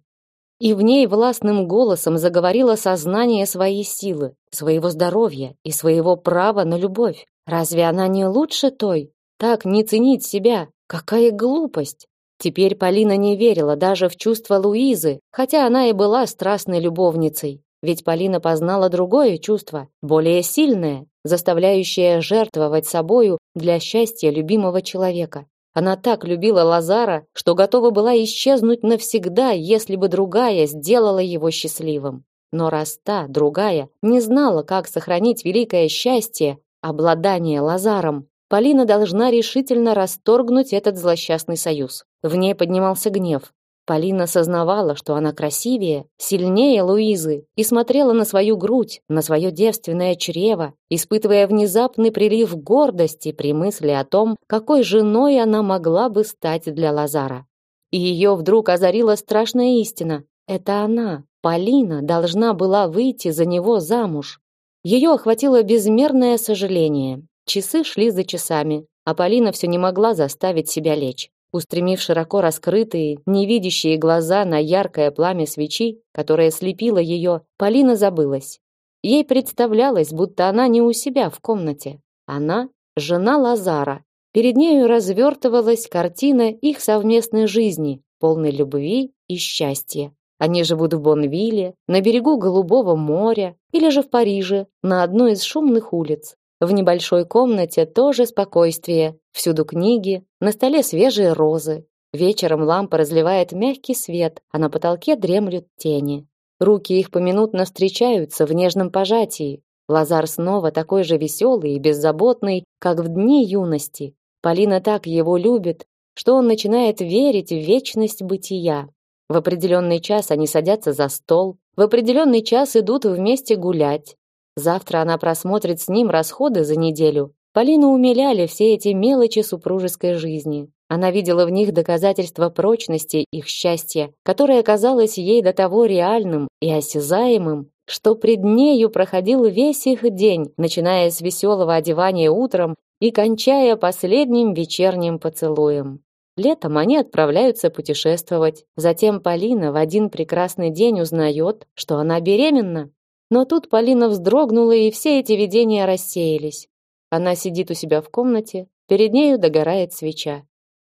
И в ней властным голосом заговорило сознание своей силы, своего здоровья и своего права на любовь. Разве она не лучше той? Так не ценить себя. Какая глупость! Теперь Полина не верила даже в чувства Луизы, хотя она и была страстной любовницей. Ведь Полина познала другое чувство, более сильное, заставляющее жертвовать собою для счастья любимого человека. Она так любила Лазара, что готова была исчезнуть навсегда, если бы другая сделала его счастливым. Но раз та, другая, не знала, как сохранить великое счастье, обладание Лазаром, Полина должна решительно расторгнуть этот злосчастный союз. В ней поднимался гнев. Полина сознавала, что она красивее, сильнее Луизы, и смотрела на свою грудь, на свое девственное чрево, испытывая внезапный прилив гордости при мысли о том, какой женой она могла бы стать для Лазара. И ее вдруг озарила страшная истина. Это она, Полина, должна была выйти за него замуж. Ее охватило безмерное сожаление. Часы шли за часами, а Полина все не могла заставить себя лечь. Устремив широко раскрытые, невидящие глаза на яркое пламя свечи, которое слепило ее, Полина забылась. Ей представлялось, будто она не у себя в комнате. Она — жена Лазара. Перед нею развертывалась картина их совместной жизни, полной любви и счастья. Они живут в Бонвилле, на берегу Голубого моря или же в Париже, на одной из шумных улиц. В небольшой комнате тоже спокойствие. Всюду книги, на столе свежие розы. Вечером лампа разливает мягкий свет, а на потолке дремлют тени. Руки их поминутно встречаются в нежном пожатии. Лазар снова такой же веселый и беззаботный, как в дни юности. Полина так его любит, что он начинает верить в вечность бытия. В определенный час они садятся за стол, в определенный час идут вместе гулять. Завтра она просмотрит с ним расходы за неделю. Полину умиляли все эти мелочи супружеской жизни. Она видела в них доказательство прочности их счастья, которое казалось ей до того реальным и осязаемым, что пред нею проходил весь их день, начиная с веселого одевания утром и кончая последним вечерним поцелуем. Летом они отправляются путешествовать. Затем Полина в один прекрасный день узнает, что она беременна. Но тут Полина вздрогнула, и все эти видения рассеялись. Она сидит у себя в комнате, перед нею догорает свеча.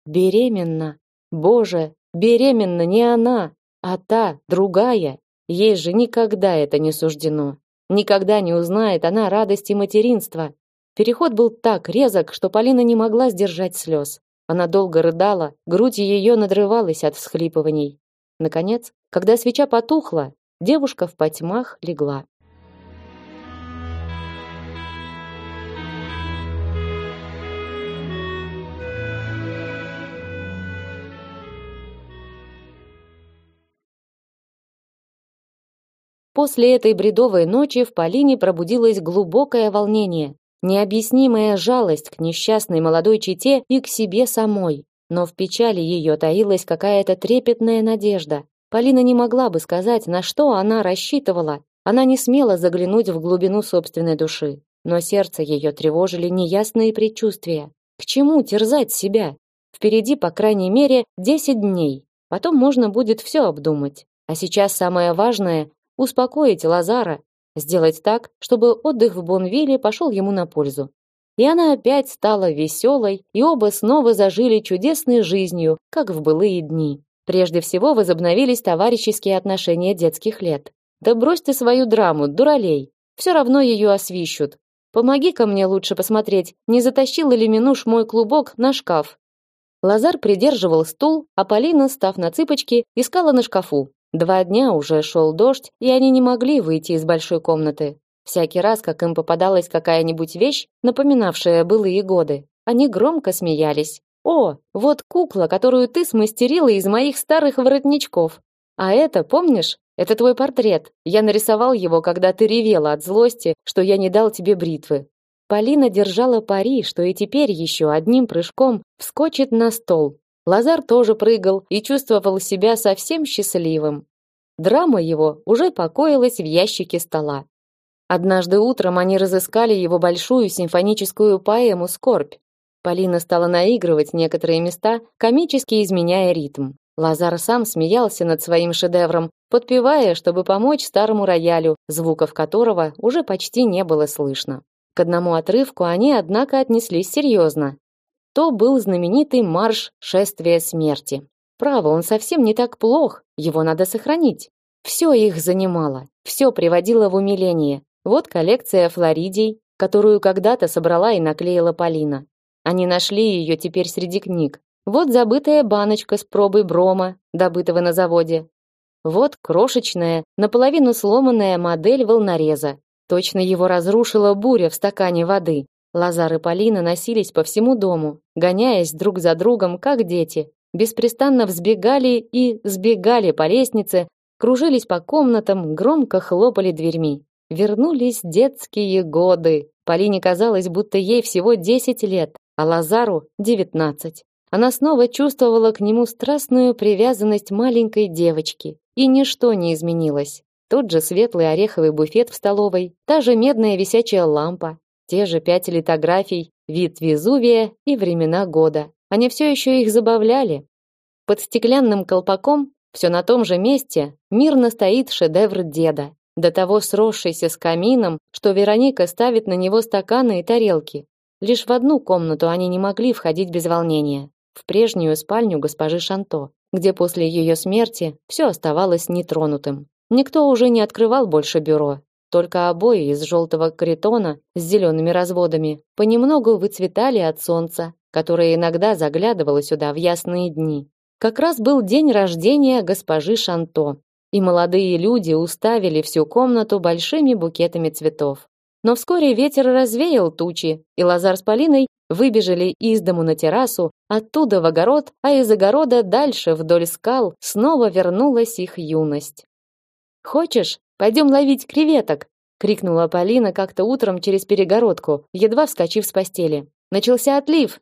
Беременна. Боже, беременна не она, а та, другая. Ей же никогда это не суждено. Никогда не узнает она радости материнства. Переход был так резок, что Полина не могла сдержать слез. Она долго рыдала, грудь ее надрывалась от всхлипываний. Наконец, когда свеча потухла, Девушка в потьмах легла. После этой бредовой ночи в Полине пробудилось глубокое волнение, необъяснимая жалость к несчастной молодой чете и к себе самой. Но в печали ее таилась какая-то трепетная надежда. Полина не могла бы сказать, на что она рассчитывала. Она не смела заглянуть в глубину собственной души, но сердце ее тревожили неясные предчувствия. К чему терзать себя? Впереди, по крайней мере, 10 дней. Потом можно будет все обдумать. А сейчас самое важное успокоить Лазара, сделать так, чтобы отдых в Бонвилле пошел ему на пользу. И она опять стала веселой, и оба снова зажили чудесной жизнью, как в былые дни. Прежде всего возобновились товарищеские отношения детских лет. Да брось ты свою драму, дуралей. Все равно ее освищут. Помоги-ка мне лучше посмотреть, не затащил ли Минуш мой клубок на шкаф. Лазар придерживал стул, а Полина, став на цыпочки, искала на шкафу. Два дня уже шел дождь, и они не могли выйти из большой комнаты. Всякий раз, как им попадалась какая-нибудь вещь, напоминавшая былые годы, они громко смеялись. О, вот кукла, которую ты смастерила из моих старых воротничков. А это, помнишь? Это твой портрет. Я нарисовал его, когда ты ревела от злости, что я не дал тебе бритвы. Полина держала пари, что и теперь еще одним прыжком вскочит на стол. Лазар тоже прыгал и чувствовал себя совсем счастливым. Драма его уже покоилась в ящике стола. Однажды утром они разыскали его большую симфоническую поэму «Скорбь». Полина стала наигрывать некоторые места, комически изменяя ритм. Лазар сам смеялся над своим шедевром, подпевая, чтобы помочь старому роялю, звуков которого уже почти не было слышно. К одному отрывку они, однако, отнеслись серьезно. То был знаменитый марш шествия смерти. Право, он совсем не так плох, его надо сохранить. Все их занимало, все приводило в умиление. Вот коллекция флоридий, которую когда-то собрала и наклеила Полина. Они нашли ее теперь среди книг. Вот забытая баночка с пробой брома, добытого на заводе. Вот крошечная, наполовину сломанная модель волнореза, Точно его разрушила буря в стакане воды. Лазар и Полина носились по всему дому, гоняясь друг за другом, как дети. Беспрестанно взбегали и сбегали по лестнице, кружились по комнатам, громко хлопали дверьми. Вернулись детские годы. Полине казалось, будто ей всего 10 лет, а Лазару 19. Она снова чувствовала к нему страстную привязанность маленькой девочки, и ничто не изменилось. Тот же светлый ореховый буфет в столовой, та же медная висячая лампа, те же пять литографий, вид Везувия и времена года. Они все еще их забавляли. Под стеклянным колпаком, все на том же месте, мирно стоит шедевр деда, до того сросшийся с камином, что Вероника ставит на него стаканы и тарелки. Лишь в одну комнату они не могли входить без волнения, в прежнюю спальню госпожи Шанто, где после ее смерти все оставалось нетронутым. Никто уже не открывал больше бюро, только обои из желтого каретона с зелеными разводами понемногу выцветали от солнца, которое иногда заглядывало сюда в ясные дни. Как раз был день рождения госпожи Шанто, и молодые люди уставили всю комнату большими букетами цветов. Но вскоре ветер развеял тучи, и Лазар с Полиной выбежали из дому на террасу, оттуда в огород, а из огорода дальше вдоль скал снова вернулась их юность. Хочешь, пойдем ловить креветок? крикнула Полина как-то утром через перегородку, едва вскочив с постели. Начался отлив.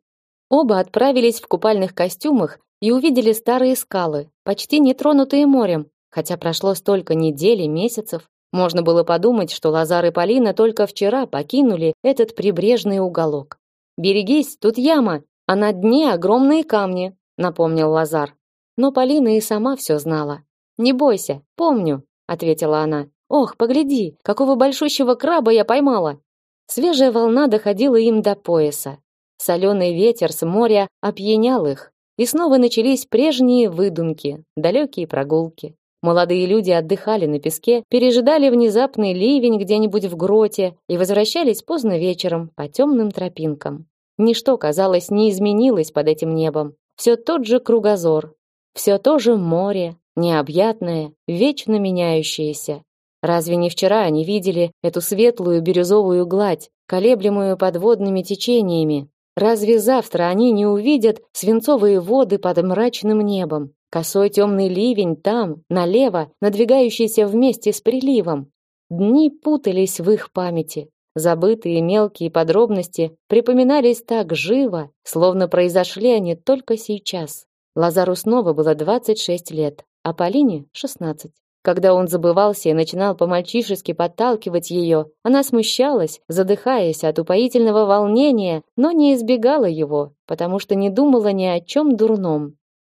Оба отправились в купальных костюмах и увидели старые скалы, почти не тронутые морем, хотя прошло столько недель и месяцев. Можно было подумать, что Лазар и Полина только вчера покинули этот прибрежный уголок. Берегись, тут яма, а на дне огромные камни, напомнил Лазар. Но Полина и сама все знала. Не бойся, помню, ответила она. Ох, погляди, какого большущего краба я поймала. Свежая волна доходила им до пояса. Соленый ветер с моря опьянял их, и снова начались прежние выдумки, далекие прогулки. Молодые люди отдыхали на песке, пережидали внезапный ливень где-нибудь в гроте и возвращались поздно вечером по темным тропинкам. Ничто, казалось, не изменилось под этим небом. Все тот же кругозор, все то же море, необъятное, вечно меняющееся. Разве не вчера они видели эту светлую бирюзовую гладь, колеблемую подводными течениями? Разве завтра они не увидят свинцовые воды под мрачным небом, косой темный ливень там, налево, надвигающийся вместе с приливом? Дни путались в их памяти. Забытые мелкие подробности припоминались так живо, словно произошли они только сейчас. Лазару снова было 26 лет а Полине — шестнадцать. Когда он забывался и начинал по-мальчишески подталкивать ее, она смущалась, задыхаясь от упоительного волнения, но не избегала его, потому что не думала ни о чем дурном.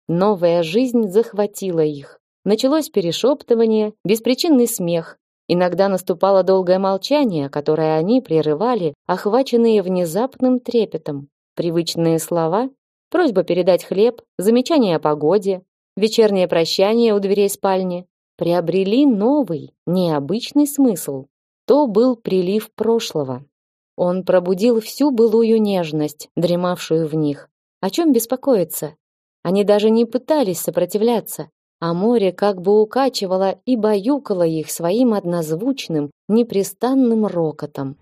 Новая жизнь захватила их. Началось перешептывание, беспричинный смех. Иногда наступало долгое молчание, которое они прерывали, охваченные внезапным трепетом. Привычные слова, просьба передать хлеб, замечание о погоде, вечернее прощание у дверей спальни приобрели новый, необычный смысл. То был прилив прошлого. Он пробудил всю былую нежность, дремавшую в них. О чем беспокоиться? Они даже не пытались сопротивляться, а море как бы укачивало и баюкало их своим однозвучным, непрестанным рокотом.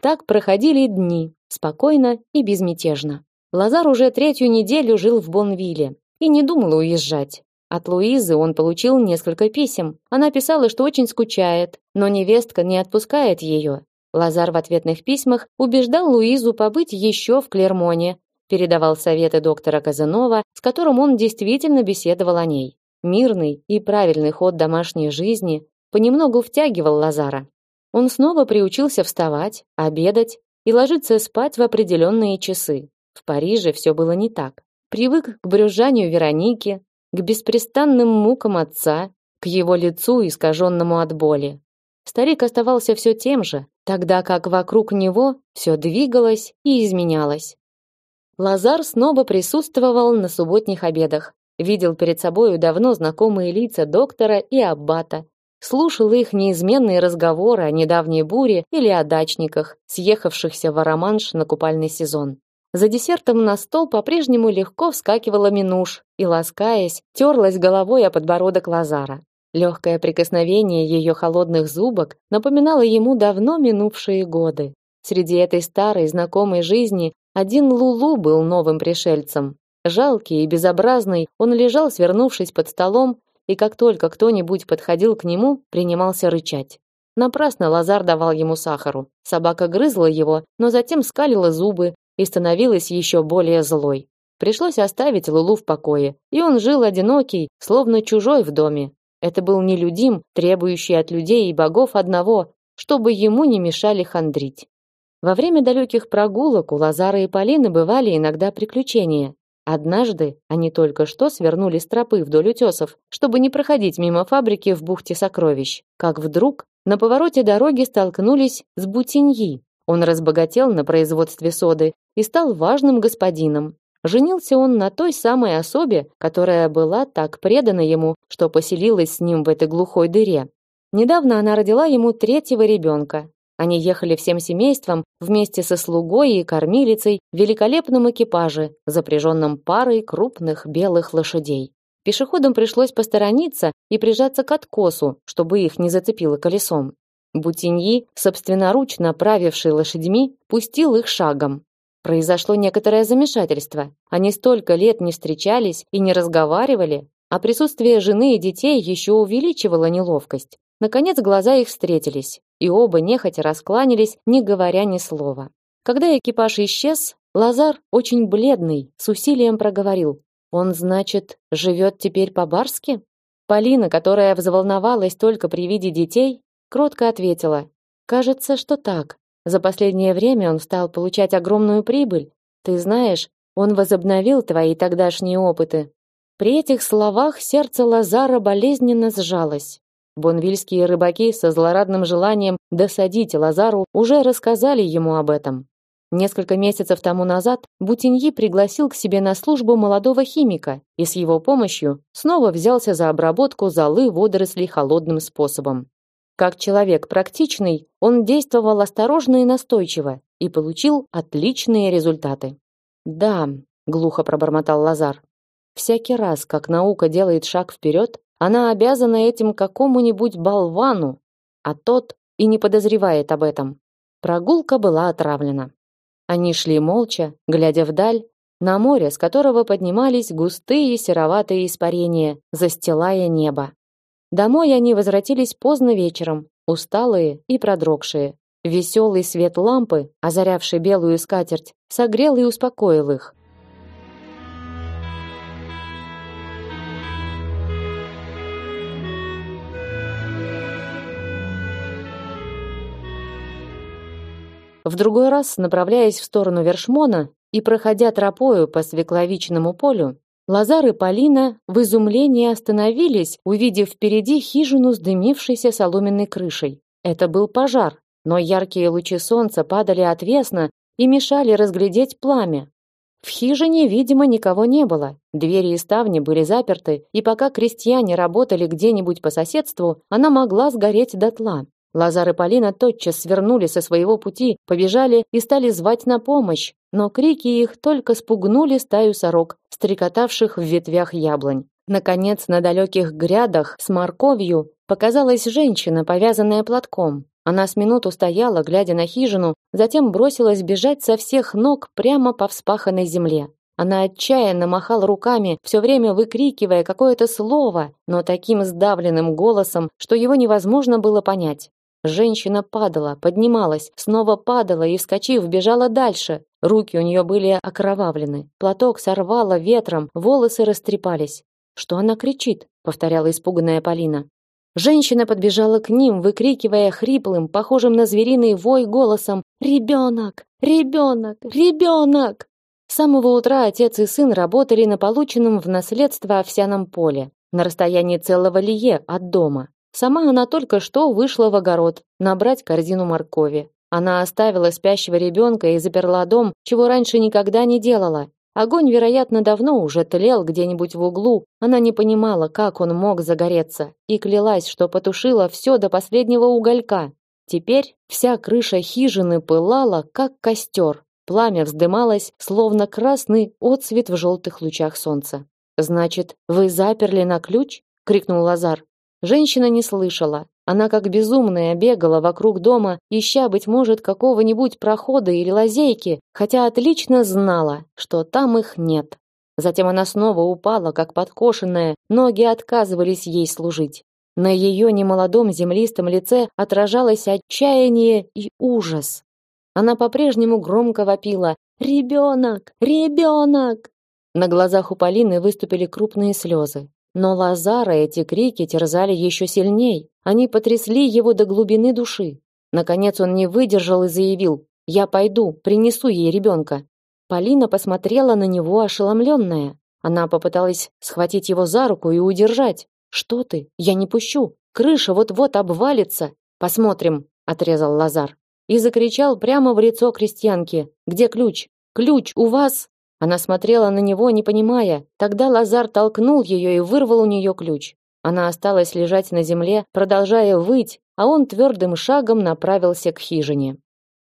Так проходили дни, спокойно и безмятежно. Лазар уже третью неделю жил в Бонвилле и не думал уезжать. От Луизы он получил несколько писем. Она писала, что очень скучает, но невестка не отпускает ее. Лазар в ответных письмах убеждал Луизу побыть еще в Клермоне, передавал советы доктора Казанова, с которым он действительно беседовал о ней. Мирный и правильный ход домашней жизни понемногу втягивал Лазара. Он снова приучился вставать, обедать и ложиться спать в определенные часы. В Париже все было не так. Привык к брюзжанию Вероники, к беспрестанным мукам отца, к его лицу, искаженному от боли. Старик оставался все тем же, тогда как вокруг него все двигалось и изменялось. Лазар снова присутствовал на субботних обедах, видел перед собою давно знакомые лица доктора и аббата, слушал их неизменные разговоры о недавней буре или о дачниках, съехавшихся в Араманш на купальный сезон. За десертом на стол по-прежнему легко вскакивала Минуш и, ласкаясь, терлась головой о подбородок Лазара. Легкое прикосновение ее холодных зубок напоминало ему давно минувшие годы. Среди этой старой знакомой жизни один Лулу был новым пришельцем. Жалкий и безобразный, он лежал, свернувшись под столом, и как только кто-нибудь подходил к нему, принимался рычать. Напрасно Лазар давал ему сахару. Собака грызла его, но затем скалила зубы и становилась еще более злой. Пришлось оставить Лулу в покое, и он жил одинокий, словно чужой в доме, это был нелюдим, требующий от людей и богов одного, чтобы ему не мешали хандрить. Во время далеких прогулок у Лазара и Полины бывали иногда приключения. Однажды они только что свернули с тропы вдоль утесов, чтобы не проходить мимо фабрики в бухте сокровищ, как вдруг на повороте дороги столкнулись с Бутиньи. Он разбогател на производстве соды и стал важным господином. Женился он на той самой особе, которая была так предана ему, что поселилась с ним в этой глухой дыре. Недавно она родила ему третьего ребенка. Они ехали всем семейством вместе со слугой и кормилицей в великолепном экипаже, запряженном парой крупных белых лошадей. Пешеходам пришлось посторониться и прижаться к откосу, чтобы их не зацепило колесом. Бутиньи, собственноручно правивший лошадьми, пустил их шагом. Произошло некоторое замешательство. Они столько лет не встречались и не разговаривали, а присутствие жены и детей еще увеличивало неловкость. Наконец глаза их встретились, и оба нехотя раскланялись, не говоря ни слова. Когда экипаж исчез, Лазар, очень бледный, с усилием проговорил: "Он, значит, живет теперь по-барски?" Полина, которая взволновалась только при виде детей, кротко ответила: "Кажется, что так. За последнее время он стал получать огромную прибыль. Ты знаешь, он возобновил твои тогдашние опыты. При этих словах сердце Лазара болезненно сжалось. Бонвильские рыбаки со злорадным желанием досадить Лазару уже рассказали ему об этом. Несколько месяцев тому назад Бутиньи пригласил к себе на службу молодого химика и с его помощью снова взялся за обработку золы водорослей холодным способом. Как человек практичный, он действовал осторожно и настойчиво и получил отличные результаты. "Да", глухо пробормотал Лазар. "Всякий раз, как наука делает шаг вперед, она обязана этим какому-нибудь болвану, а тот и не подозревает об этом". Прогулка была отравлена. Они шли молча, глядя вдаль, на море, с которого поднимались густые сероватые испарения, застилая небо. Домой они возвратились поздно вечером, усталые и продрогшие. Веселый свет лампы, озарявший белую скатерть, согрел и успокоил их. В другой раз, направляясь в сторону Вершмона и проходя тропою по свекловичному полю, Лазар и Полина в изумлении остановились, увидев впереди хижину с дымившейся соломенной крышей. Это был пожар, но яркие лучи солнца падали отвесно и мешали разглядеть пламя. В хижине, видимо, никого не было. Двери и ставни были заперты, и пока крестьяне работали где-нибудь по соседству, она могла сгореть дотла. Лазар и Полина тотчас свернули со своего пути, побежали и стали звать на помощь, но крики их только спугнули стаю сорок, стрекотавших в ветвях яблонь. Наконец, на далеких грядах с морковью показалась женщина, повязанная платком. Она с минуту стояла, глядя на хижину, затем бросилась бежать со всех ног прямо по вспаханной земле. Она отчаянно махала руками, все время выкрикивая какое-то слово, но таким сдавленным голосом, что его невозможно было понять. Женщина падала, поднималась, снова падала и, вскочив, бежала дальше. Руки у нее были окровавлены. Платок сорвало ветром, волосы растрепались. «Что она кричит?» — повторяла испуганная Полина. Женщина подбежала к ним, выкрикивая хриплым, похожим на звериный вой голосом «Ребенок! Ребенок! Ребенок!» С самого утра отец и сын работали на полученном в наследство овсяном поле, на расстоянии целого лие от дома. Сама она только что вышла в огород набрать корзину моркови. Она оставила спящего ребенка и заперла дом, чего раньше никогда не делала. Огонь, вероятно, давно уже тлел где-нибудь в углу. Она не понимала, как он мог загореться, и клялась, что потушила все до последнего уголька. Теперь вся крыша хижины пылала, как костер, Пламя вздымалось, словно красный отсвет в желтых лучах солнца. «Значит, вы заперли на ключ?» — крикнул Лазар. Женщина не слышала. Она как безумная бегала вокруг дома, ища, быть может, какого-нибудь прохода или лазейки, хотя отлично знала, что там их нет. Затем она снова упала, как подкошенная, ноги отказывались ей служить. На ее немолодом землистом лице отражалось отчаяние и ужас. Она по-прежнему громко вопила «Ребенок! Ребенок!». На глазах у Полины выступили крупные слезы. Но Лазара эти крики терзали еще сильней. Они потрясли его до глубины души. Наконец он не выдержал и заявил «Я пойду, принесу ей ребенка». Полина посмотрела на него ошеломленная. Она попыталась схватить его за руку и удержать. «Что ты? Я не пущу. Крыша вот-вот обвалится. Посмотрим», — отрезал Лазар и закричал прямо в лицо крестьянке: "Где ключ? Ключ у вас?" Она смотрела на него, не понимая. Тогда Лазар толкнул ее и вырвал у нее ключ. Она осталась лежать на земле, продолжая выть, а он твердым шагом направился к хижине.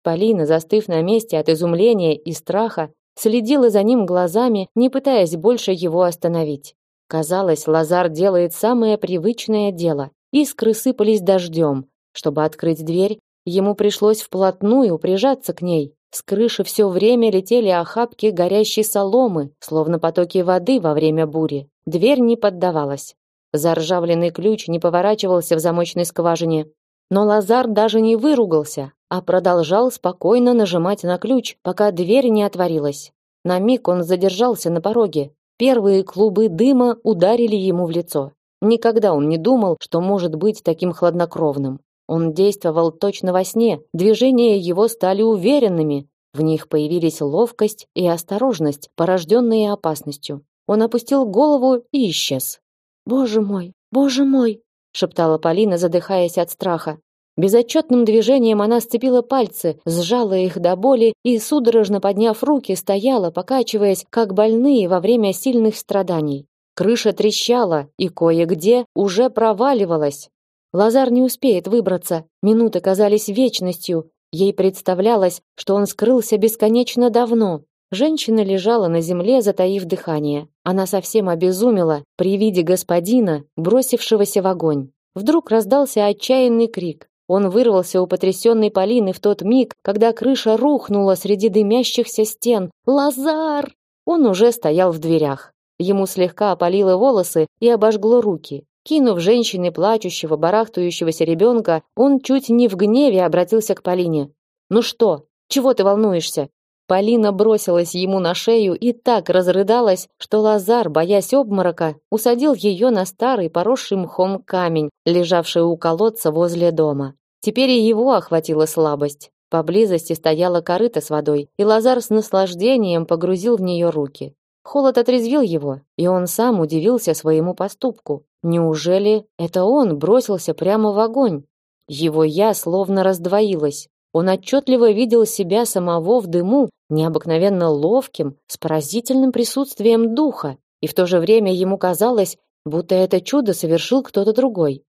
Полина, застыв на месте от изумления и страха, следила за ним глазами, не пытаясь больше его остановить. Казалось, Лазар делает самое привычное дело. Искры сыпались дождем. Чтобы открыть дверь, Ему пришлось вплотную прижаться к ней. С крыши все время летели охапки горящей соломы, словно потоки воды во время бури. Дверь не поддавалась. Заржавленный ключ не поворачивался в замочной скважине. Но Лазар даже не выругался, а продолжал спокойно нажимать на ключ, пока дверь не отворилась. На миг он задержался на пороге. Первые клубы дыма ударили ему в лицо. Никогда он не думал, что может быть таким хладнокровным. Он действовал точно во сне, движения его стали уверенными, в них появились ловкость и осторожность, порожденные опасностью. Он опустил голову и исчез. «Боже мой, боже мой!» шептала Полина, задыхаясь от страха. Безотчетным движением она сцепила пальцы, сжала их до боли и, судорожно подняв руки, стояла, покачиваясь, как больные во время сильных страданий. Крыша трещала и кое-где уже проваливалась. Лазар не успеет выбраться. Минуты казались вечностью. Ей представлялось, что он скрылся бесконечно давно. Женщина лежала на земле, затаив дыхание. Она совсем обезумела при виде господина, бросившегося в огонь. Вдруг раздался отчаянный крик. Он вырвался у потрясенной Полины в тот миг, когда крыша рухнула среди дымящихся стен. «Лазар!» Он уже стоял в дверях. Ему слегка опалило волосы и обожгло руки. Кинув женщине плачущего, барахтающегося ребенка, он чуть не в гневе обратился к Полине. «Ну что? Чего ты волнуешься?» Полина бросилась ему на шею и так разрыдалась, что Лазар, боясь обморока, усадил ее на старый поросший мхом камень, лежавший у колодца возле дома. Теперь и его охватила слабость. Поблизости стояла корыта с водой, и Лазар с наслаждением погрузил в нее руки. Холод отрезвил его, и он сам удивился своему поступку. Неужели это он бросился прямо в огонь? Его я словно раздвоилось. Он отчетливо видел себя самого в дыму, необыкновенно ловким, с поразительным присутствием духа, и в то же время ему казалось, будто это чудо совершил кто-то другой.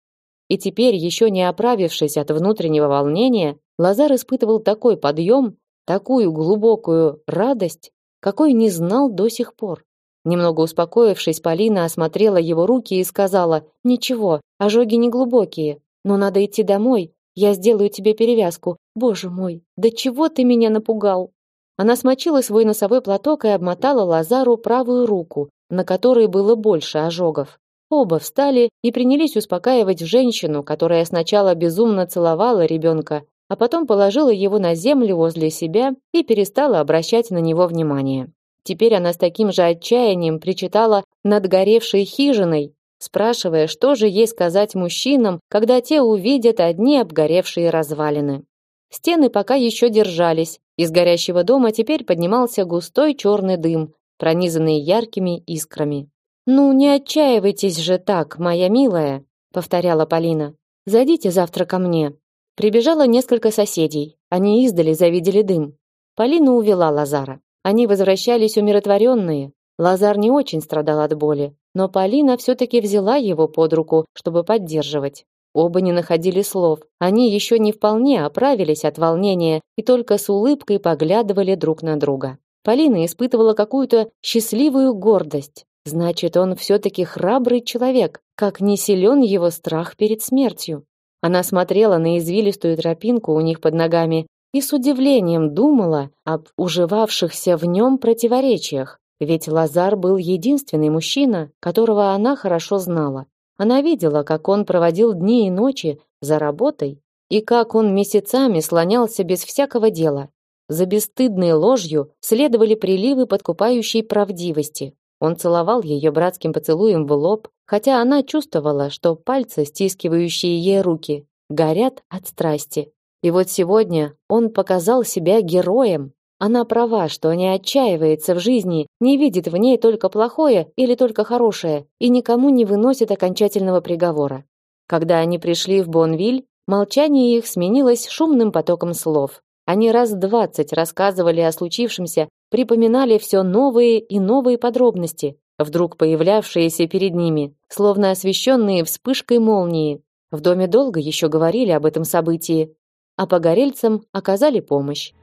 И теперь, еще не оправившись от внутреннего волнения, Лазар испытывал такой подъем, такую глубокую радость, какой не знал до сих пор. Немного успокоившись, Полина осмотрела его руки и сказала: "Ничего, ожоги не глубокие, но надо идти домой, Я сделаю тебе перевязку. Боже мой, да чего ты меня напугал? Она смочила свой носовой платок и обмотала Лазару правую руку, на которой было больше ожогов. Оба встали и принялись успокаивать женщину, которая сначала безумно целовала ребенка, а потом положила его на землю возле себя и перестала обращать на него внимание. Теперь она с таким же отчаянием причитала над горевшей хижиной, спрашивая, что же ей сказать мужчинам, когда те увидят одни обгоревшие развалины. Стены пока еще держались. Из горящего дома теперь поднимался густой черный дым, пронизанный яркими искрами. Ну, не отчаивайтесь же так, моя милая, повторяла Полина. Зайдите завтра ко мне. Прибежало несколько соседей. Они издали завидели дым. Полина увела Лазара. Они возвращались умиротворенные. Лазар не очень страдал от боли, но Полина все таки взяла его под руку, чтобы поддерживать. Оба не находили слов. Они еще не вполне оправились от волнения и только с улыбкой поглядывали друг на друга. Полина испытывала какую-то счастливую гордость. Значит, он все-таки храбрый человек, как не силен его страх перед смертью. Она смотрела на извилистую тропинку у них под ногами и с удивлением думала об уживавшихся в нем противоречиях. Ведь Лазар был единственный мужчина, которого она хорошо знала. Она видела, как он проводил дни и ночи за работой, и как он месяцами слонялся без всякого дела. За бесстыдной ложью следовали приливы подкупающей правдивости. Он целовал ее братским поцелуем в лоб, хотя она чувствовала, что пальцы, стискивающие ей руки, горят от страсти. И вот сегодня он показал себя героем. Она права, что не отчаивается в жизни, не видит в ней только плохое или только хорошее и никому не выносит окончательного приговора. Когда они пришли в Бонвиль, молчание их сменилось шумным потоком слов. Они раз двадцать рассказывали о случившемся, припоминали все новые и новые подробности, вдруг появлявшиеся перед ними, словно освещенные вспышкой молнии. В доме долго еще говорили об этом событии, а погорельцам оказали помощь.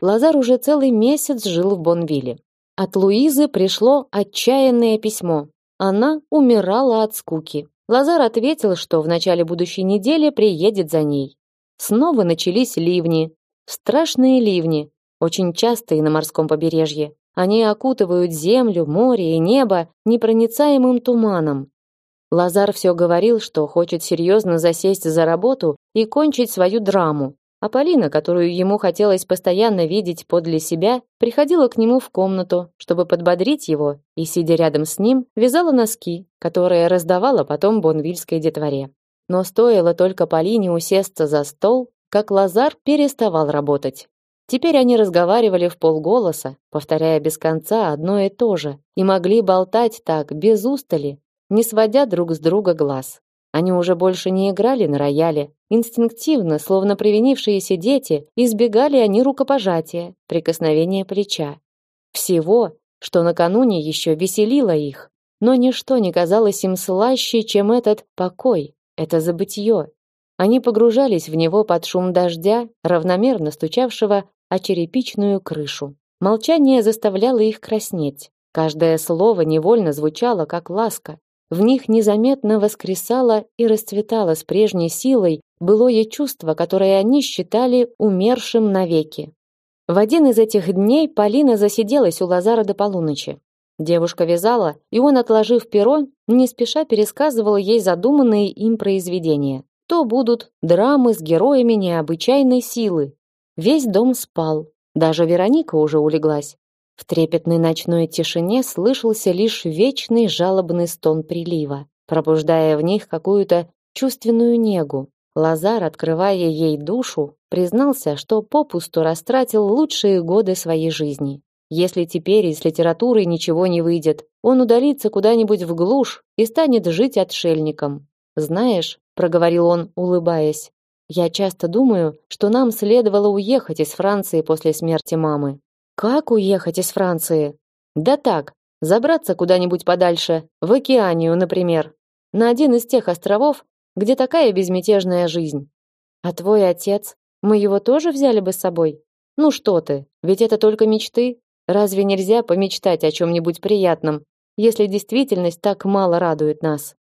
Лазар уже целый месяц жил в Бонвилле. От Луизы пришло отчаянное письмо. Она умирала от скуки. Лазар ответил, что в начале будущей недели приедет за ней. Снова начались ливни. Страшные ливни, очень частые на морском побережье. Они окутывают землю, море и небо непроницаемым туманом. Лазар все говорил, что хочет серьезно засесть за работу и кончить свою драму, а Полина, которую ему хотелось постоянно видеть подле себя, приходила к нему в комнату, чтобы подбодрить его, и, сидя рядом с ним, вязала носки, которые раздавала потом бонвильской детворе. Но стоило только Полине усесться за стол, как Лазар переставал работать. Теперь они разговаривали в полголоса, повторяя без конца одно и то же, и могли болтать так без устали, не сводя друг с друга глаз. Они уже больше не играли на рояле. Инстинктивно, словно привинившиеся дети, избегали они рукопожатия, прикосновения плеча. Всего, что накануне еще веселило их. Но ничто не казалось им слаще, чем этот покой, это забытье. Они погружались в него под шум дождя, равномерно стучавшего о черепичную крышу. Молчание заставляло их краснеть. Каждое слово невольно звучало как ласка, в них незаметно воскресало и расцветало с прежней силой былое чувство, которое они считали умершим навеки. В один из этих дней Полина засиделась у Лазара до полуночи. Девушка вязала, и он, отложив перо, не спеша пересказывал ей задуманные им произведения. То будут драмы с героями необычайной силы. Весь дом спал. Даже Вероника уже улеглась. В трепетной ночной тишине слышался лишь вечный жалобный стон прилива, пробуждая в них какую-то чувственную негу. Лазар, открывая ей душу, признался, что попусту растратил лучшие годы своей жизни. Если теперь из литературы ничего не выйдет, он удалится куда-нибудь в глушь и станет жить отшельником. Знаешь, проговорил он, улыбаясь. Я часто думаю, что нам следовало уехать из Франции после смерти мамы. Как уехать из Франции? Да так, забраться куда-нибудь подальше, в Океанию, например, на один из тех островов, где такая безмятежная жизнь. А твой отец, мы его тоже взяли бы с собой? Ну что ты? Ведь это только мечты. Разве нельзя помечтать о чем нибудь приятном, если действительность так мало радует нас?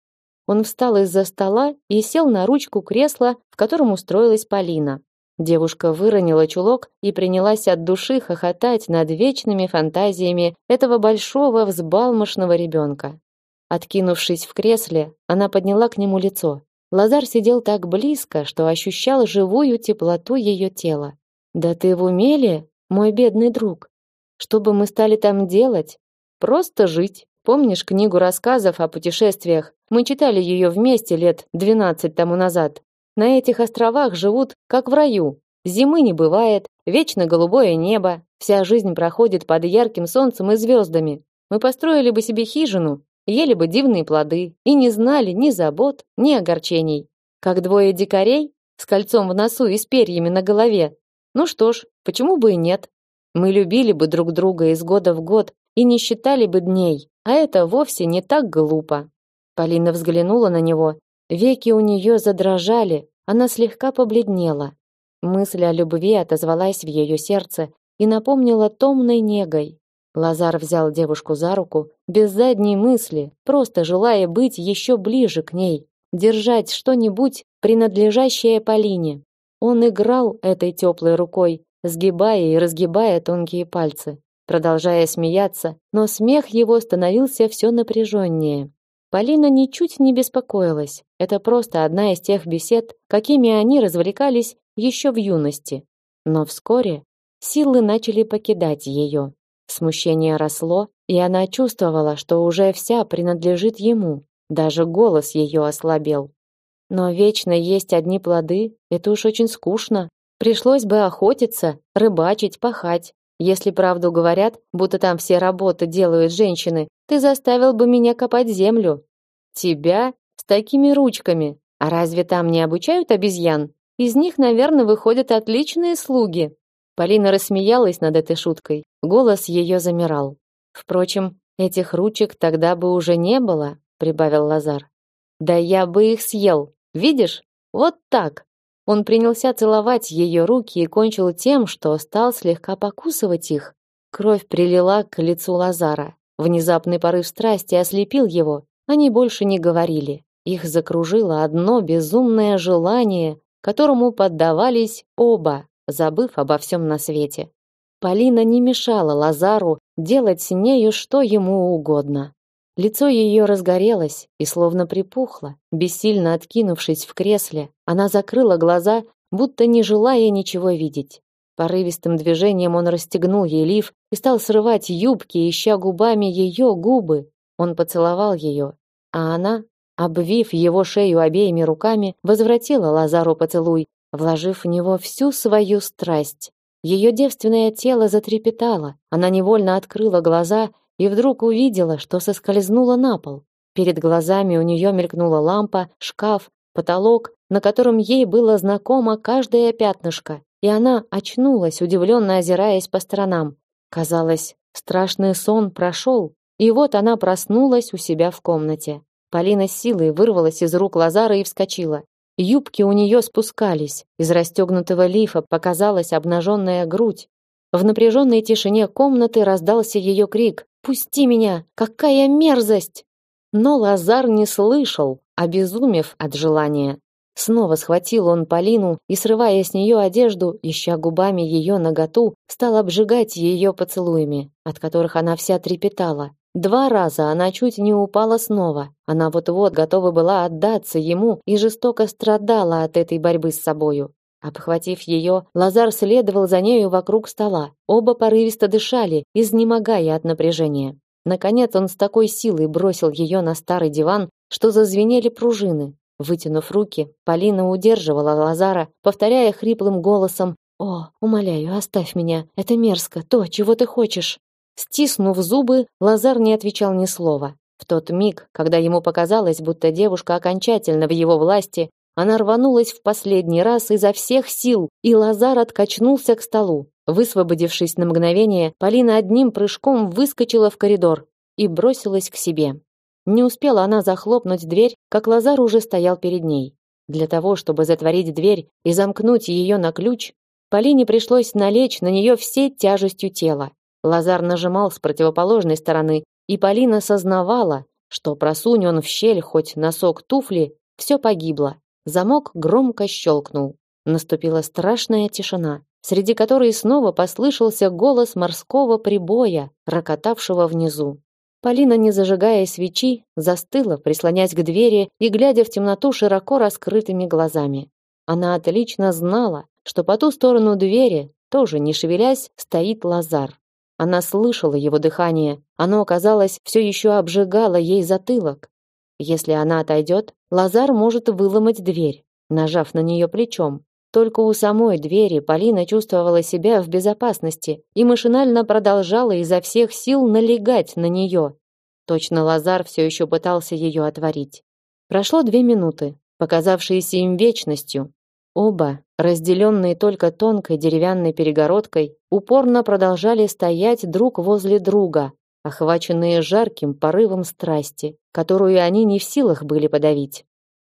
Он встал из-за стола и сел на ручку кресла, в котором устроилась Полина. Девушка выронила чулок и принялась от души хохотать над вечными фантазиями этого большого взбалмошного ребенка. Откинувшись в кресле, она подняла к нему лицо. Лазар сидел так близко, что ощущал живую теплоту ее тела. «Да ты в умеле, мой бедный друг? Что бы мы стали там делать? Просто жить. Помнишь книгу рассказов о путешествиях? Мы читали ее вместе лет двенадцать тому назад. На этих островах живут как в раю. Зимы не бывает, вечно голубое небо, вся жизнь проходит под ярким солнцем и звездами. Мы построили бы себе хижину, ели бы дивные плоды и не знали ни забот, ни огорчений. Как двое дикарей с кольцом в носу и с перьями на голове. Ну что ж, почему бы и нет? Мы любили бы друг друга из года в год и не считали бы дней, а это вовсе не так глупо. Полина взглянула на него, веки у нее задрожали, она слегка побледнела. Мысль о любви отозвалась в ее сердце и напомнила томной негой. Лазар взял девушку за руку, без задней мысли, просто желая быть еще ближе к ней, держать что-нибудь, принадлежащее Полине. Он играл этой теплой рукой, сгибая и разгибая тонкие пальцы, продолжая смеяться, но смех его становился все напряженнее. Полина ничуть не беспокоилась. Это просто одна из тех бесед, какими они развлекались еще в юности. Но вскоре силы начали покидать ее. Смущение росло, и она чувствовала, что уже вся принадлежит ему. Даже голос ее ослабел. Но вечно есть одни плоды это уж очень скучно. Пришлось бы охотиться, рыбачить, пахать. Если правду говорят, будто там все работы делают женщины, ты заставил бы меня копать землю. Тебя с такими ручками. А разве там не обучают обезьян? Из них, наверное, выходят отличные слуги. Полина рассмеялась над этой шуткой. Голос ее замирал. Впрочем, этих ручек тогда бы уже не было, прибавил Лазар. Да я бы их съел. Видишь? Вот так. Он принялся целовать ее руки и кончил тем, что стал слегка покусывать их. Кровь прилила к лицу Лазара. Внезапный порыв страсти ослепил его. Они больше не говорили. Их закружило одно безумное желание, которому поддавались оба забыв обо всем на свете. Полина не мешала Лазару делать с нею что ему угодно. Лицо ее разгорелось и словно припухло. Бессильно откинувшись в кресле, она закрыла глаза, будто не желая ничего видеть. Порывистым движением он расстегнул ей лиф и стал срывать юбки, ища губами ее губы. Он поцеловал ее, а она, обвив его шею обеими руками, возвратила Лазару поцелуй, вложив в него всю свою страсть. Ее девственное тело затрепетало, она невольно открыла глаза и вдруг увидела, что соскользнула на пол. Перед глазами у нее мелькнула лампа, шкаф, потолок, на котором ей было знакомо каждое пятнышко, и она очнулась, удивленно озираясь по сторонам. Казалось, страшный сон прошел, и вот она проснулась у себя в комнате. Полина с силой вырвалась из рук Лазара и вскочила. Юбки у нее спускались, из расстегнутого лифа показалась обнаженная грудь. В напряженной тишине комнаты раздался ее крик «Пусти меня! Какая мерзость!» Но Лазар не слышал, обезумев от желания. Снова схватил он Полину и, срывая с нее одежду, ища губами ее наготу, стал обжигать ее поцелуями, от которых она вся трепетала. Два раза она чуть не упала снова. Она вот-вот готова была отдаться ему и жестоко страдала от этой борьбы с собою. Обхватив ее, Лазар следовал за нею вокруг стола. Оба порывисто дышали, изнемогая от напряжения. Наконец он с такой силой бросил ее на старый диван, что зазвенели пружины. Вытянув руки, Полина удерживала Лазара, повторяя хриплым голосом: "О, умоляю, оставь меня. Это мерзко, то, чего ты хочешь". Стиснув зубы, Лазар не отвечал ни слова. В тот миг, когда ему показалось, будто девушка окончательно в его власти, она рванулась в последний раз изо всех сил, и Лазар откачнулся к столу. Высвободившись на мгновение, Полина одним прыжком выскочила в коридор и бросилась к себе. Не успела она захлопнуть дверь, как Лазар уже стоял перед ней. Для того, чтобы затворить дверь и замкнуть ее на ключ, Полине пришлось налечь на нее всей тяжестью тела. Лазар нажимал с противоположной стороны, и Полина сознавала, что просунь он в щель хоть носок туфли, все погибло. Замок громко щелкнул. Наступила страшная тишина, среди которой снова послышался голос морского прибоя, рокотавшего внизу. Полина, не зажигая свечи, застыла, прислонясь к двери и глядя в темноту широко раскрытыми глазами. Она отлично знала, что по ту сторону двери, тоже не шевелясь, стоит Лазар. Она слышала его дыхание, оно, казалось, все еще обжигало ей затылок. Если она отойдет, Лазар может выломать дверь, нажав на нее плечом. Только у самой двери Полина чувствовала себя в безопасности и машинально продолжала изо всех сил налегать на нее. Точно Лазар все еще пытался ее отворить. Прошло две минуты, показавшиеся им вечностью, Оба, разделенные только тонкой деревянной перегородкой, упорно продолжали стоять друг возле друга, охваченные жарким порывом страсти, которую они не в силах были подавить.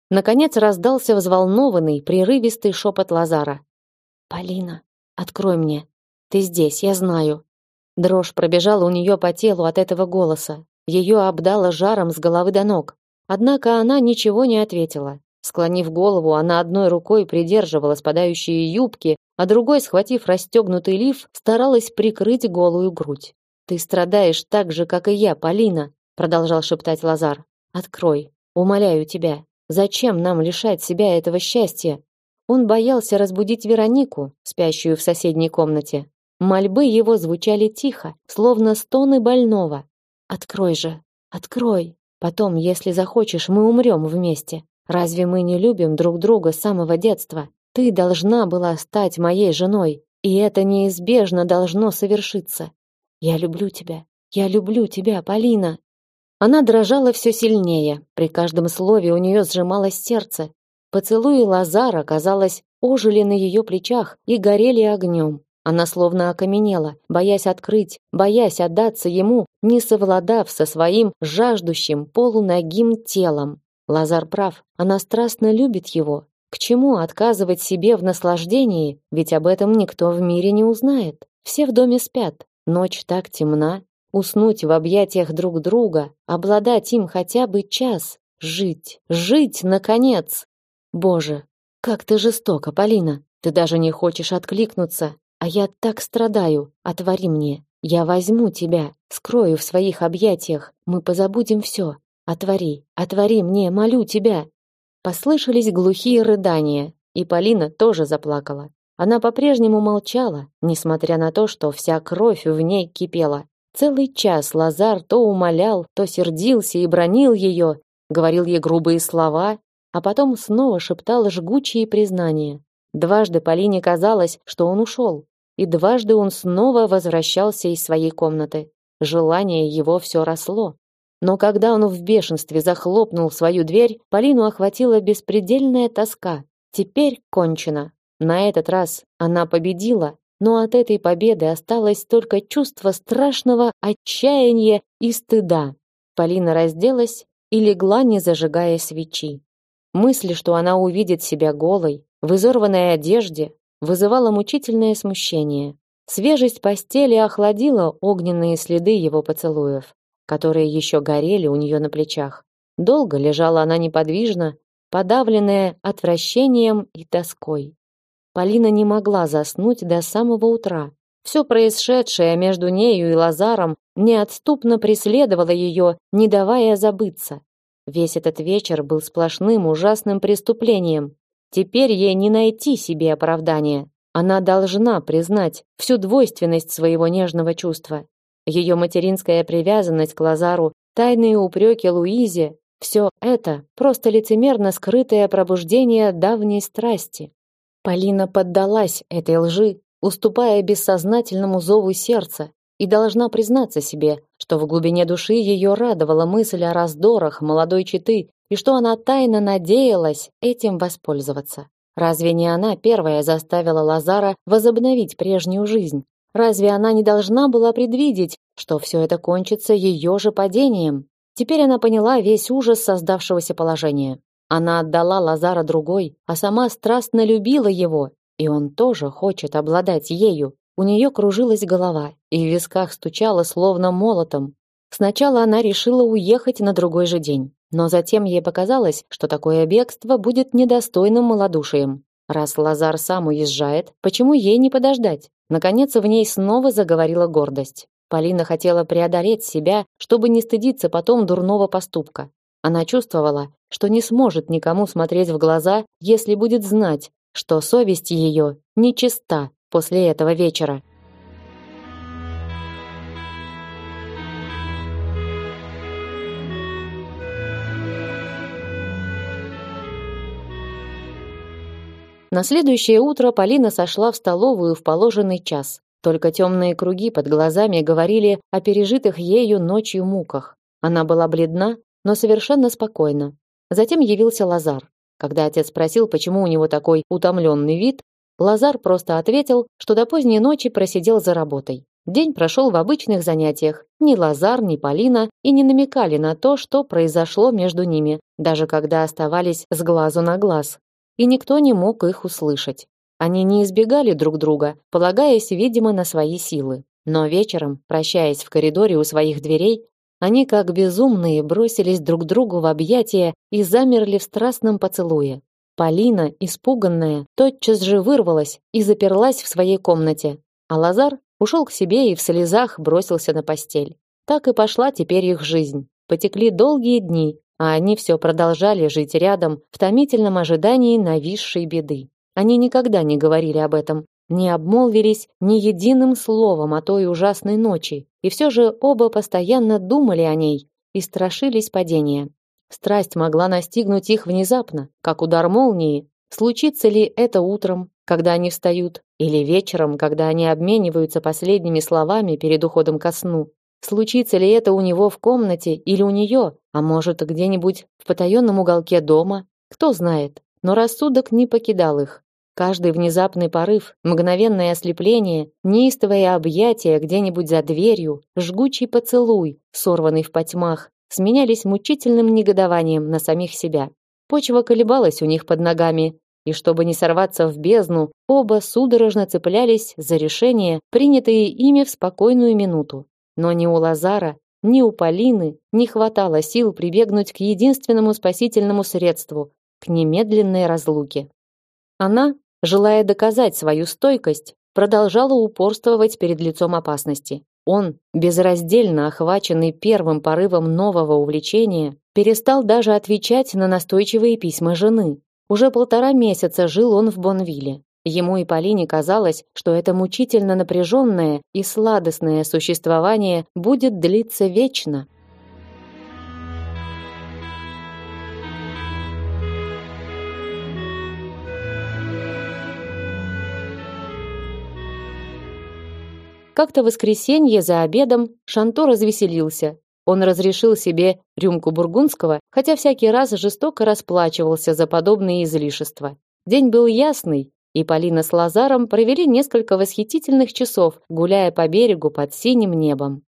Наконец раздался взволнованный, прерывистый шепот Лазара. «Полина, открой мне. Ты здесь, я знаю». Дрожь пробежала у нее по телу от этого голоса. Ее обдало жаром с головы до ног. Однако она ничего не ответила. Склонив голову, она одной рукой придерживала спадающие юбки, а другой, схватив расстегнутый лиф, старалась прикрыть голую грудь. «Ты страдаешь так же, как и я, Полина», продолжал шептать Лазар. «Открой, умоляю тебя. Зачем нам лишать себя этого счастья?» Он боялся разбудить Веронику, спящую в соседней комнате. Мольбы его звучали тихо, словно стоны больного. «Открой же, открой. Потом, если захочешь, мы умрем вместе. Разве мы не любим друг друга с самого детства? Ты должна была стать моей женой, и это неизбежно должно совершиться. Я люблю тебя. Я люблю тебя, Полина. Она дрожала все сильнее. При каждом слове у нее сжималось сердце. Поцелуи Лазара, казалось, ожили на ее плечах и горели огнем. Она словно окаменела, боясь открыть, боясь отдаться ему, не совладав со своим жаждущим полуногим телом. Лазар прав, она страстно любит его. К чему отказывать себе в наслаждении, ведь об этом никто в мире не узнает. Все в доме спят, ночь так темна. Уснуть в объятиях друг друга, обладать им хотя бы час, жить, жить, наконец. Боже, как ты жестока, Полина. Ты даже не хочешь откликнуться, а я так страдаю. Отвори мне. Я возьму тебя, скрою в своих объятиях. Мы позабудем все. Отвори, отвори мне, молю тебя. Послышались глухие рыдания, и Полина тоже заплакала. Она по-прежнему молчала, несмотря на то, что вся кровь в ней кипела. Целый час Лазар то умолял, то сердился и бронил ее, говорил ей грубые слова, а потом снова шептал жгучие признания. Дважды Полине казалось, что он ушел, и дважды он снова возвращался из своей комнаты. Желание его все росло. Но когда он в бешенстве захлопнул свою дверь, Полину охватила беспредельная тоска. Теперь кончено. На этот раз она победила, но от этой победы осталось только чувство страшного отчаяния и стыда. Полина разделась и легла, не зажигая свечи. Мысль, что она увидит себя голой, в изорванной одежде, вызывала мучительное смущение. Свежесть постели охладила огненные следы его поцелуев которые еще горели у нее на плечах. Долго лежала она неподвижно, подавленная отвращением и тоской. Полина не могла заснуть до самого утра. Все происшедшее между нею и Лазаром неотступно преследовало ее, не давая забыться. Весь этот вечер был сплошным ужасным преступлением. Теперь ей не найти себе оправдания. Она должна признать всю двойственность своего нежного чувства. Ее материнская привязанность к Лазару, тайные упреки Луизе – все это просто лицемерно скрытое пробуждение давней страсти. Полина поддалась этой лжи, уступая бессознательному зову сердца, и должна признаться себе, что в глубине души ее радовала мысль о раздорах молодой четы и что она тайно надеялась этим воспользоваться. Разве не она первая заставила Лазара возобновить прежнюю жизнь, Разве она не должна была предвидеть, что все это кончится ее же падением? Теперь она поняла весь ужас создавшегося положения. Она отдала Лазара другой, а сама страстно любила его, и он тоже хочет обладать ею. У нее кружилась голова, и в висках стучало словно молотом. Сначала она решила уехать на другой же день, но затем ей показалось, что такое бегство будет недостойным малодушием. Раз Лазар сам уезжает, почему ей не подождать? Наконец в ней снова заговорила гордость. Полина хотела преодолеть себя, чтобы не стыдиться потом дурного поступка. Она чувствовала, что не сможет никому смотреть в глаза, если будет знать, что совесть ее нечиста после этого вечера. На следующее утро Полина сошла в столовую в положенный час. Только темные круги под глазами говорили о пережитых ею ночью муках. Она была бледна, но совершенно спокойна. Затем явился Лазар. Когда отец спросил, почему у него такой утомленный вид, Лазар просто ответил, что до поздней ночи просидел за работой. День прошел в обычных занятиях. Ни Лазар, ни Полина и не намекали на то, что произошло между ними, даже когда оставались с глазу на глаз. И никто не мог их услышать. Они не избегали друг друга, полагаясь, видимо, на свои силы. Но вечером, прощаясь в коридоре у своих дверей, они, как безумные, бросились друг другу в объятия и замерли в страстном поцелуе. Полина, испуганная, тотчас же вырвалась и заперлась в своей комнате, а Лазар ушел к себе и в слезах бросился на постель. Так и пошла теперь их жизнь. Потекли долгие дни, а они все продолжали жить рядом в томительном ожидании нависшей беды. Они никогда не говорили об этом, не обмолвились ни единым словом о той ужасной ночи, и все же оба постоянно думали о ней и страшились падения. Страсть могла настигнуть их внезапно, как удар молнии. Случится ли это утром, когда они встают, или вечером, когда они обмениваются последними словами перед уходом ко сну? Случится ли это у него в комнате или у нее, а может, где-нибудь в потаенном уголке дома? Кто знает. Но рассудок не покидал их. Каждый внезапный порыв, мгновенное ослепление, неистовое объятие где-нибудь за дверью, жгучий поцелуй, сорванный в потьмах, сменялись мучительным негодованием на самих себя. Почва колебалась у них под ногами, и чтобы не сорваться в бездну, оба судорожно цеплялись за решения, принятые ими в спокойную минуту. Но ни у Лазара, ни у Полины не хватало сил прибегнуть к единственному спасительному средству к немедленной разлуке. Она, желая доказать свою стойкость, продолжала упорствовать перед лицом опасности. Он, безраздельно охваченный первым порывом нового увлечения, перестал даже отвечать на настойчивые письма жены. Уже полтора месяца жил он в Бонвилле. Ему и Полине казалось, что это мучительно напряженное и сладостное существование будет длиться вечно. Как-то в воскресенье за обедом Шанто развеселился. Он разрешил себе рюмку бургундского, хотя всякий раз жестоко расплачивался за подобные излишества. День был ясный, и Полина с Лазаром провели несколько восхитительных часов, гуляя по берегу под синим небом.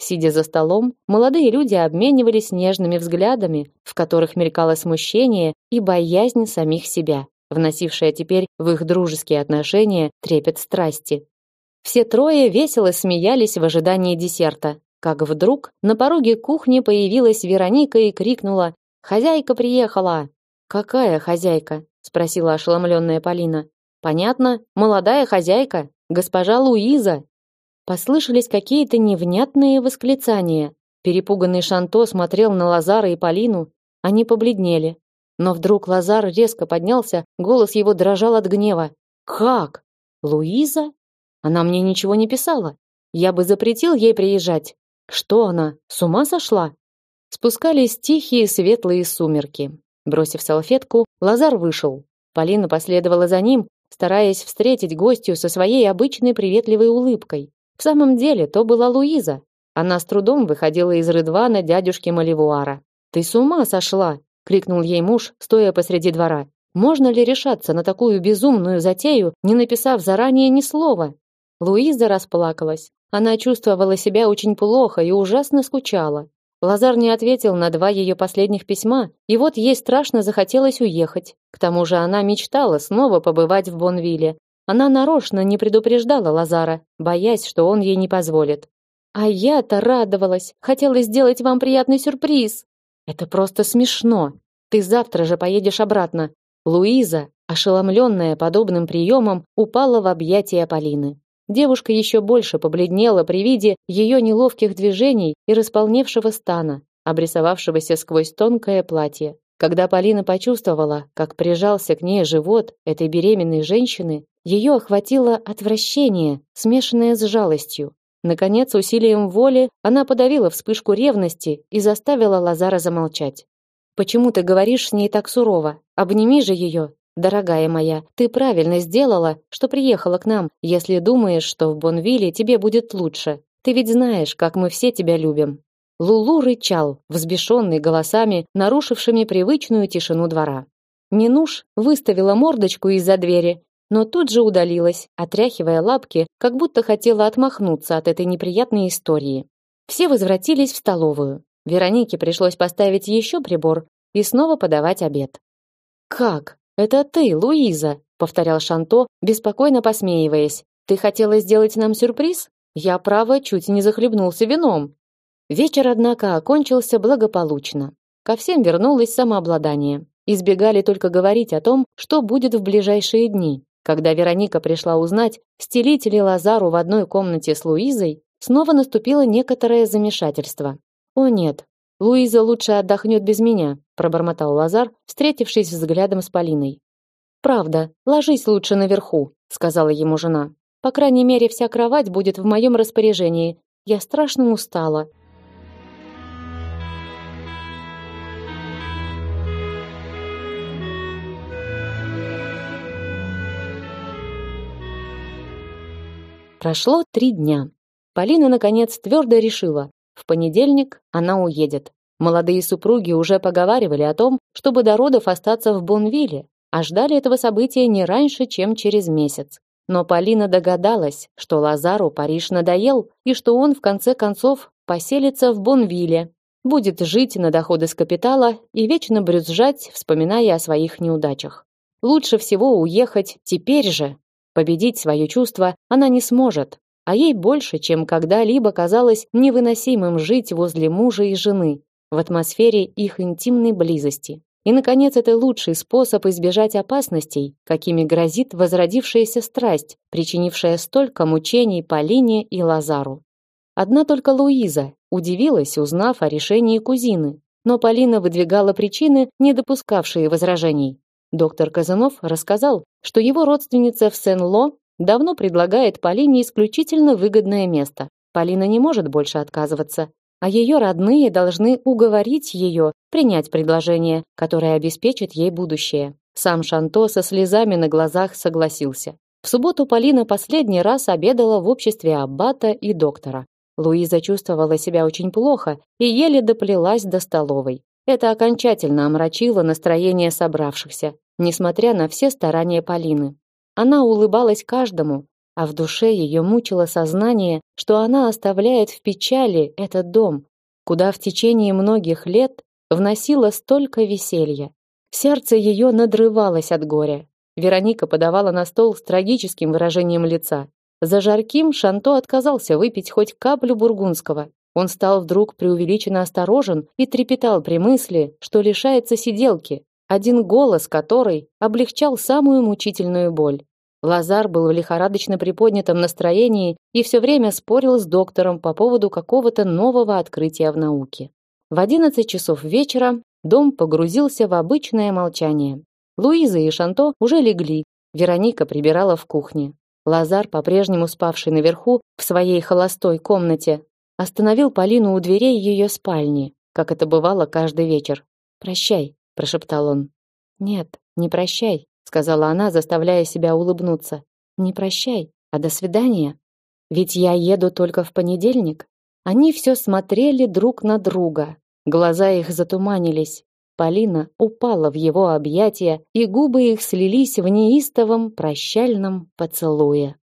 Сидя за столом, молодые люди обменивались нежными взглядами, в которых мелькало смущение и боязнь самих себя, вносившая теперь в их дружеские отношения трепет страсти. Все трое весело смеялись в ожидании десерта, как вдруг на пороге кухни появилась Вероника и крикнула «Хозяйка приехала!» «Какая хозяйка?» — спросила ошеломленная Полина. «Понятно, молодая хозяйка, госпожа Луиза». Послышались какие-то невнятные восклицания. Перепуганный Шанто смотрел на Лазара и Полину. Они побледнели. Но вдруг Лазар резко поднялся, голос его дрожал от гнева. «Как? Луиза? Она мне ничего не писала. Я бы запретил ей приезжать. Что она, с ума сошла? Спускались тихие светлые сумерки. Бросив салфетку, Лазар вышел. Полина последовала за ним, стараясь встретить гостью со своей обычной приветливой улыбкой. В самом деле, то была Луиза. Она с трудом выходила из рыдвана дядюшки Маливуара. «Ты с ума сошла!» — крикнул ей муж, стоя посреди двора. «Можно ли решаться на такую безумную затею, не написав заранее ни слова? Луиза расплакалась. Она чувствовала себя очень плохо и ужасно скучала. Лазар не ответил на два ее последних письма, и вот ей страшно захотелось уехать. К тому же она мечтала снова побывать в Бонвилле. Она нарочно не предупреждала Лазара, боясь, что он ей не позволит. А я-то радовалась, хотела сделать вам приятный сюрприз. Это просто смешно. Ты завтра же поедешь обратно. Луиза, ошеломленная подобным приемом, упала в объятия Полины. Девушка еще больше побледнела при виде ее неловких движений и располневшего стана, обрисовавшегося сквозь тонкое платье. Когда Полина почувствовала, как прижался к ней живот этой беременной женщины, ее охватило отвращение, смешанное с жалостью. Наконец, усилием воли она подавила вспышку ревности и заставила Лазара замолчать. Почему ты говоришь с ней так сурово? Обними же ее, дорогая моя. Ты правильно сделала, что приехала к нам, если думаешь, что в Бонвилле тебе будет лучше. Ты ведь знаешь, как мы все тебя любим. Лулу рычал, взбешенный голосами, нарушившими привычную тишину двора. Минуш выставила мордочку из-за двери, но тут же удалилась, отряхивая лапки, как будто хотела отмахнуться от этой неприятной истории. Все возвратились в столовую. Веронике пришлось поставить еще прибор и снова подавать обед. «Как? Это ты, Луиза?» — повторял Шанто, беспокойно посмеиваясь. «Ты хотела сделать нам сюрприз? Я, право, чуть не захлебнулся вином». Вечер, однако, окончился благополучно. Ко всем вернулось самообладание. Избегали только говорить о том, что будет в ближайшие дни. Когда Вероника пришла узнать, стелить ли Лазару в одной комнате с Луизой, снова наступило некоторое замешательство. О нет, Луиза лучше отдохнет без меня, пробормотал Лазар, встретившись взглядом с Полиной. Правда, ложись лучше наверху, сказала ему жена. По крайней мере, вся кровать будет в моем распоряжении. Я страшно устала. Прошло три дня. Полина наконец твердо решила, в понедельник она уедет. Молодые супруги уже поговаривали о том, чтобы до родов остаться в Бонвилле, а ждали этого события не раньше, чем через месяц. Но Полина догадалась, что Лазару Париж надоел и что он в конце концов поселится в Бонвилле, будет жить на доходы с капитала и вечно брюзжать, вспоминая о своих неудачах. Лучше всего уехать теперь же. Победить свое чувство она не сможет, а ей больше, чем когда-либо казалось невыносимым жить возле мужа и жены, в атмосфере их интимной близости. И, наконец, это лучший способ избежать опасностей, какими грозит возродившаяся страсть, причинившая столько мучений Полине и Лазару. Одна только Луиза удивилась, узнав о решении кузины, но Полина выдвигала причины, не допускавшие возражений. Доктор Казанов рассказал, что его родственница в Сен-Ло давно предлагает Полине исключительно выгодное место. Полина не может больше отказываться, а ее родные должны уговорить ее принять предложение, которое обеспечит ей будущее. Сам Шанто со слезами на глазах согласился. В субботу Полина последний раз обедала в обществе аббата и доктора. Луиза чувствовала себя очень плохо и еле доплелась до столовой. Это окончательно омрачило настроение собравшихся, несмотря на все старания Полины. Она улыбалась каждому, а в душе ее мучило сознание, что она оставляет в печали этот дом, куда в течение многих лет вносила столько веселья. Сердце ее надрывалось от горя. Вероника подавала на стол с трагическим выражением лица. За жарким Шанто отказался выпить хоть каплю бургундского. Он стал вдруг преувеличенно осторожен и трепетал при мысли, что лишается сиделки, один голос которой облегчал самую мучительную боль. Лазар был в лихорадочно приподнятом настроении и все время спорил с доктором по поводу какого-то нового открытия в науке. В одиннадцать часов вечера дом погрузился в обычное молчание. Луиза и Шанто уже легли, Вероника прибирала в кухне. Лазар, по-прежнему спавший наверху в своей холостой комнате, остановил Полину у дверей ее спальни, как это бывало каждый вечер. «Прощай», — прошептал он. «Нет, не прощай», сказала она, заставляя себя улыбнуться. Не прощай, а до свидания. Ведь я еду только в понедельник. Они все смотрели друг на друга. Глаза их затуманились. Полина упала в его объятия, и губы их слились в неистовом прощальном поцелуе.